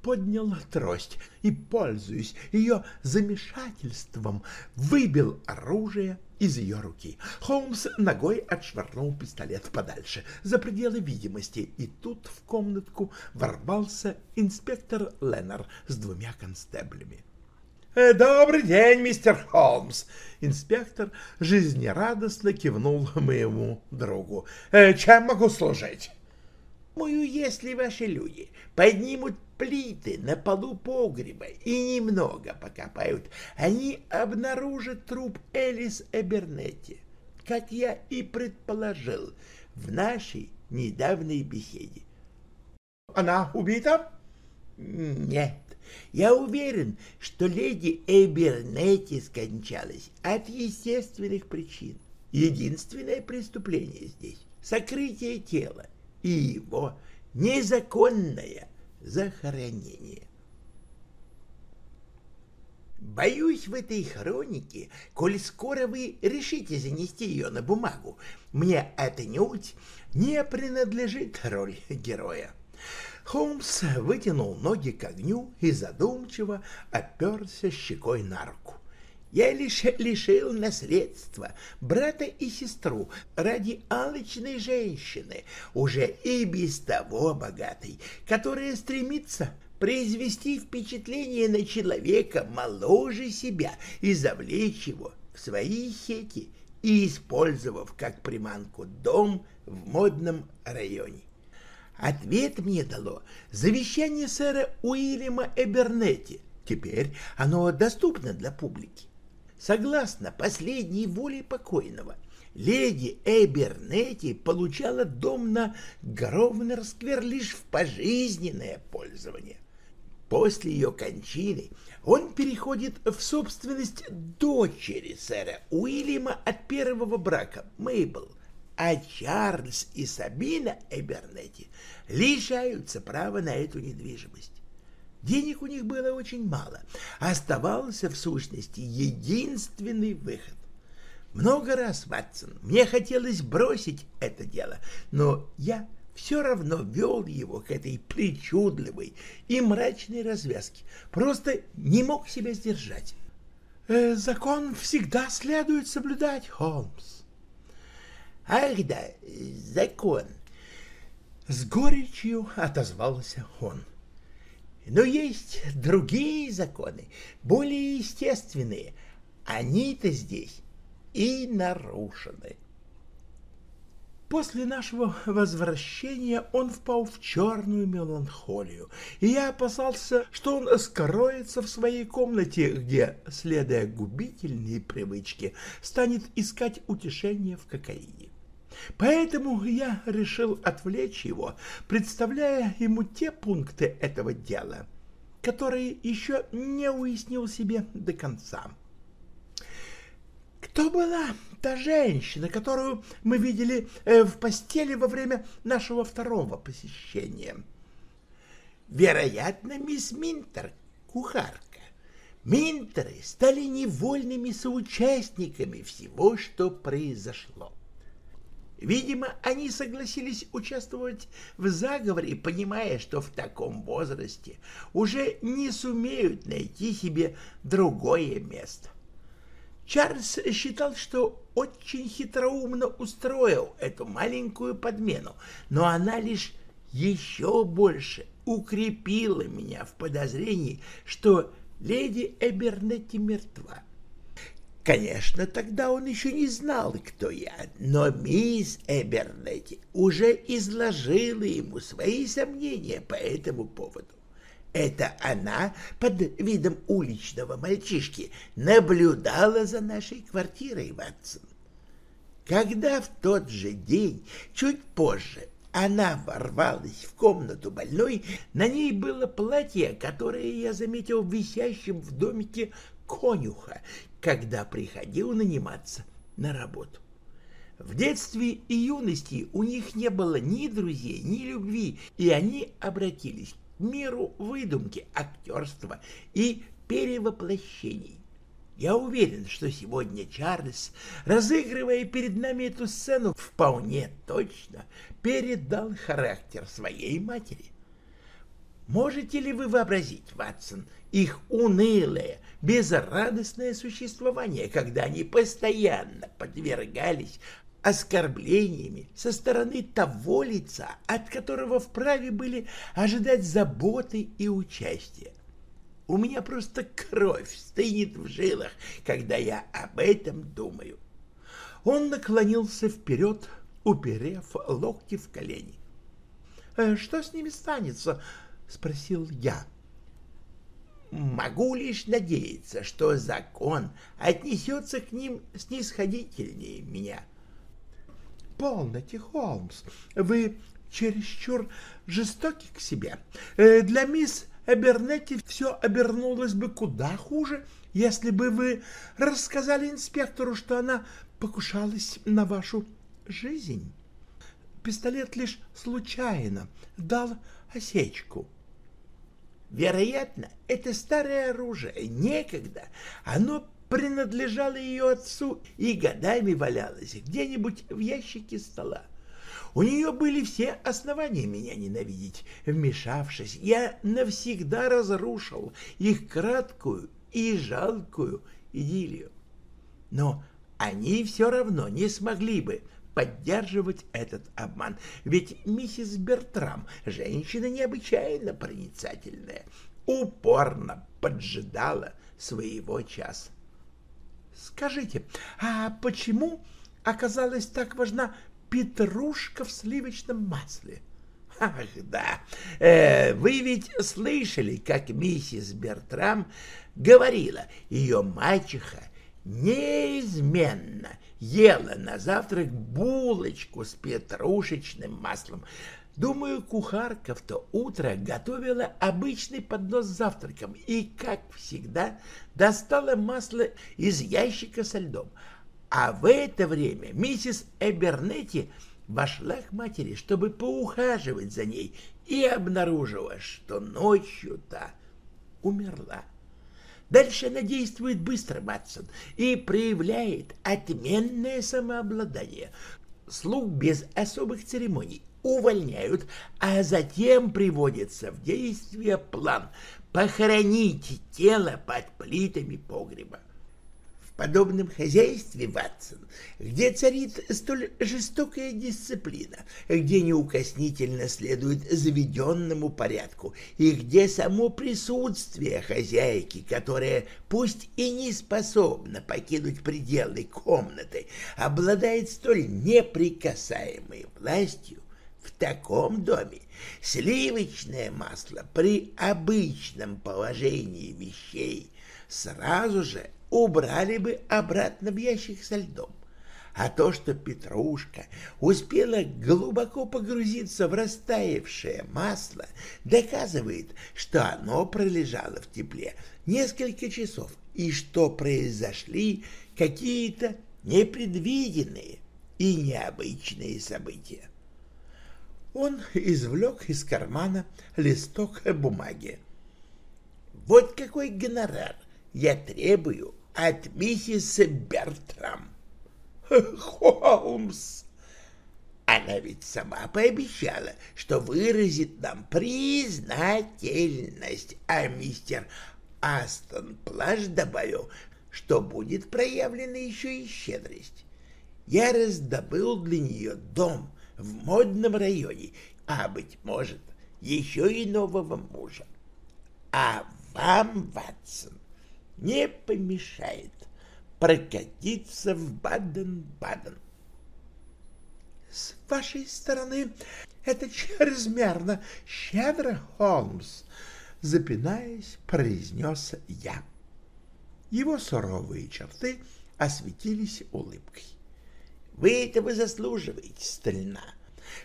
поднял трость и, пользуясь ее замешательством, выбил оружие из ее руки. Холмс ногой отшвырнул пистолет подальше, за пределы видимости, и тут в комнатку ворвался инспектор Леннер с двумя констеблями. Э, «Добрый день, мистер Холмс!» Инспектор жизнерадостно кивнул моему другу. «Э, «Чем могу служить?» «Мою, если ваши люди поднимут плиты на полу погреба и немного покопают, они обнаружат труп Элис Эбернетти, как я и предположил в нашей недавней беседе». «Она убита?» «Нет, я уверен, что леди Эбернетти скончалась от естественных причин. Единственное преступление здесь — сокрытие тела и его незаконное захоронение. Боюсь, в этой хронике, коль скоро вы решите занести ее на бумагу, мне отнюдь не принадлежит роль героя. Холмс вытянул ноги к огню и задумчиво оперся щекой на руку. Я лишь лишил наследства брата и сестру ради алчной женщины, уже и без того богатой, которая стремится произвести впечатление на человека моложе себя и завлечь его в свои сети, и использовав как приманку дом в модном районе. Ответ мне дало завещание сэра Уильяма Эбернетти. Теперь оно доступно для публики. Согласно последней воле покойного, леди Эбернетти получала дом на Гровнер-сквер лишь в пожизненное пользование. После ее кончины он переходит в собственность дочери сэра Уильяма от первого брака, Мейбл, а Чарльз и Сабина Эбернетти лишаются права на эту недвижимость. Денег у них было очень мало. Оставался, в сущности, единственный выход. Много раз, Ватсон, мне хотелось бросить это дело, но я все равно вел его к этой причудливой и мрачной развязке. Просто не мог себя сдержать. Э, закон всегда следует соблюдать, Холмс. Ах да, закон. С горечью отозвался он. Но есть другие законы, более естественные. Они-то здесь и нарушены. После нашего возвращения он впал в черную меланхолию, и я опасался, что он скроется в своей комнате, где, следуя губительной привычке, станет искать утешение в кокаине. Поэтому я решил отвлечь его, представляя ему те пункты этого дела, которые еще не уяснил себе до конца. Кто была та женщина, которую мы видели э, в постели во время нашего второго посещения? Вероятно, мисс Минтер, кухарка. Минтеры стали невольными соучастниками всего, что произошло. Видимо, они согласились участвовать в заговоре, понимая, что в таком возрасте уже не сумеют найти себе другое место. Чарльз считал, что очень хитроумно устроил эту маленькую подмену, но она лишь еще больше укрепила меня в подозрении, что леди Эбернетти мертва. Конечно, тогда он еще не знал, кто я, но мисс Эбернетти уже изложила ему свои сомнения по этому поводу. Это она под видом уличного мальчишки наблюдала за нашей квартирой, Ватсон. Когда в тот же день, чуть позже, она ворвалась в комнату больной, на ней было платье, которое я заметил висящим в домике конюха, когда приходил наниматься на работу. В детстве и юности у них не было ни друзей, ни любви, и они обратились к миру выдумки, актерства и перевоплощений. Я уверен, что сегодня Чарльз, разыгрывая перед нами эту сцену, вполне точно передал характер своей матери. Можете ли вы вообразить, Ватсон, их унылое, безрадостное существование, когда они постоянно подвергались оскорблениями со стороны того лица, от которого вправе были ожидать заботы и участия. У меня просто кровь стынет в жилах, когда я об этом думаю. Он наклонился вперед, уперев локти в колени. «Э, «Что с ними станется?» — спросил я. — Могу лишь надеяться, что закон отнесется к ним снисходительнее меня. Полноте, Холмс, вы чересчур жестоки к себе. Э, для мисс Эбернетти все обернулось бы куда хуже, если бы вы рассказали инспектору, что она покушалась на вашу жизнь. Пистолет лишь случайно дал осечку. Вероятно, это старое оружие. Некогда оно принадлежало ее отцу и годами валялось где-нибудь в ящике стола. У нее были все основания меня ненавидеть. Вмешавшись, я навсегда разрушил их краткую и жалкую идиллию. Но они все равно не смогли бы поддерживать этот обман, ведь миссис Бертрам — женщина необычайно проницательная, упорно поджидала своего часа. Скажите, а почему оказалась так важна петрушка в сливочном масле? Ах, да, э, вы ведь слышали, как миссис Бертрам говорила, ее мачеха неизменно ела на завтрак булочку с петрушечным маслом. Думаю, кухарка в то утро готовила обычный поднос с завтраком и, как всегда, достала масло из ящика со льдом. А в это время миссис Эбернетти вошла к матери, чтобы поухаживать за ней, и обнаружила, что ночью-то умерла. Дальше она действует быстро, Матсон, и проявляет отменное самообладание. Слуг без особых церемоний увольняют, а затем приводится в действие план похоронить тело под плитами погреба подобном хозяйстве, Ватсон, где царит столь жестокая дисциплина, где неукоснительно следует заведенному порядку, и где само присутствие хозяйки, которая пусть и не способна покинуть пределы комнаты, обладает столь неприкасаемой властью, в таком доме. Сливочное масло при обычном положении вещей сразу же убрали бы обратно в ящик со льдом. А то, что Петрушка успела глубоко погрузиться в растаявшее масло, доказывает, что оно пролежало в тепле несколько часов и что произошли какие-то непредвиденные и необычные события. Он извлек из кармана листок бумаги. «Вот какой гонорар я требую от миссис Бертрам. [LAUGHS] Холмс! Она ведь сама пообещала, что выразит нам признательность, а мистер Астон Плаш добавил, что будет проявлена еще и щедрость. Я раздобыл для нее дом в модном районе, а, быть может, еще и нового мужа. А вам, Ватсон, не помешает прокатиться в Баден-Баден. С вашей стороны это чрезмерно щедро, Холмс, запинаясь, произнес я. Его суровые черты осветились улыбкой. Вы этого заслуживаете, старина.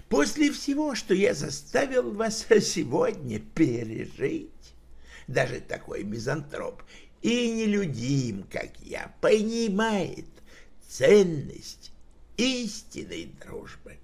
После всего, что я заставил вас [LAUGHS] сегодня пережить, даже такой мизантроп и нелюдим, как я, понимает ценность истинной дружбы.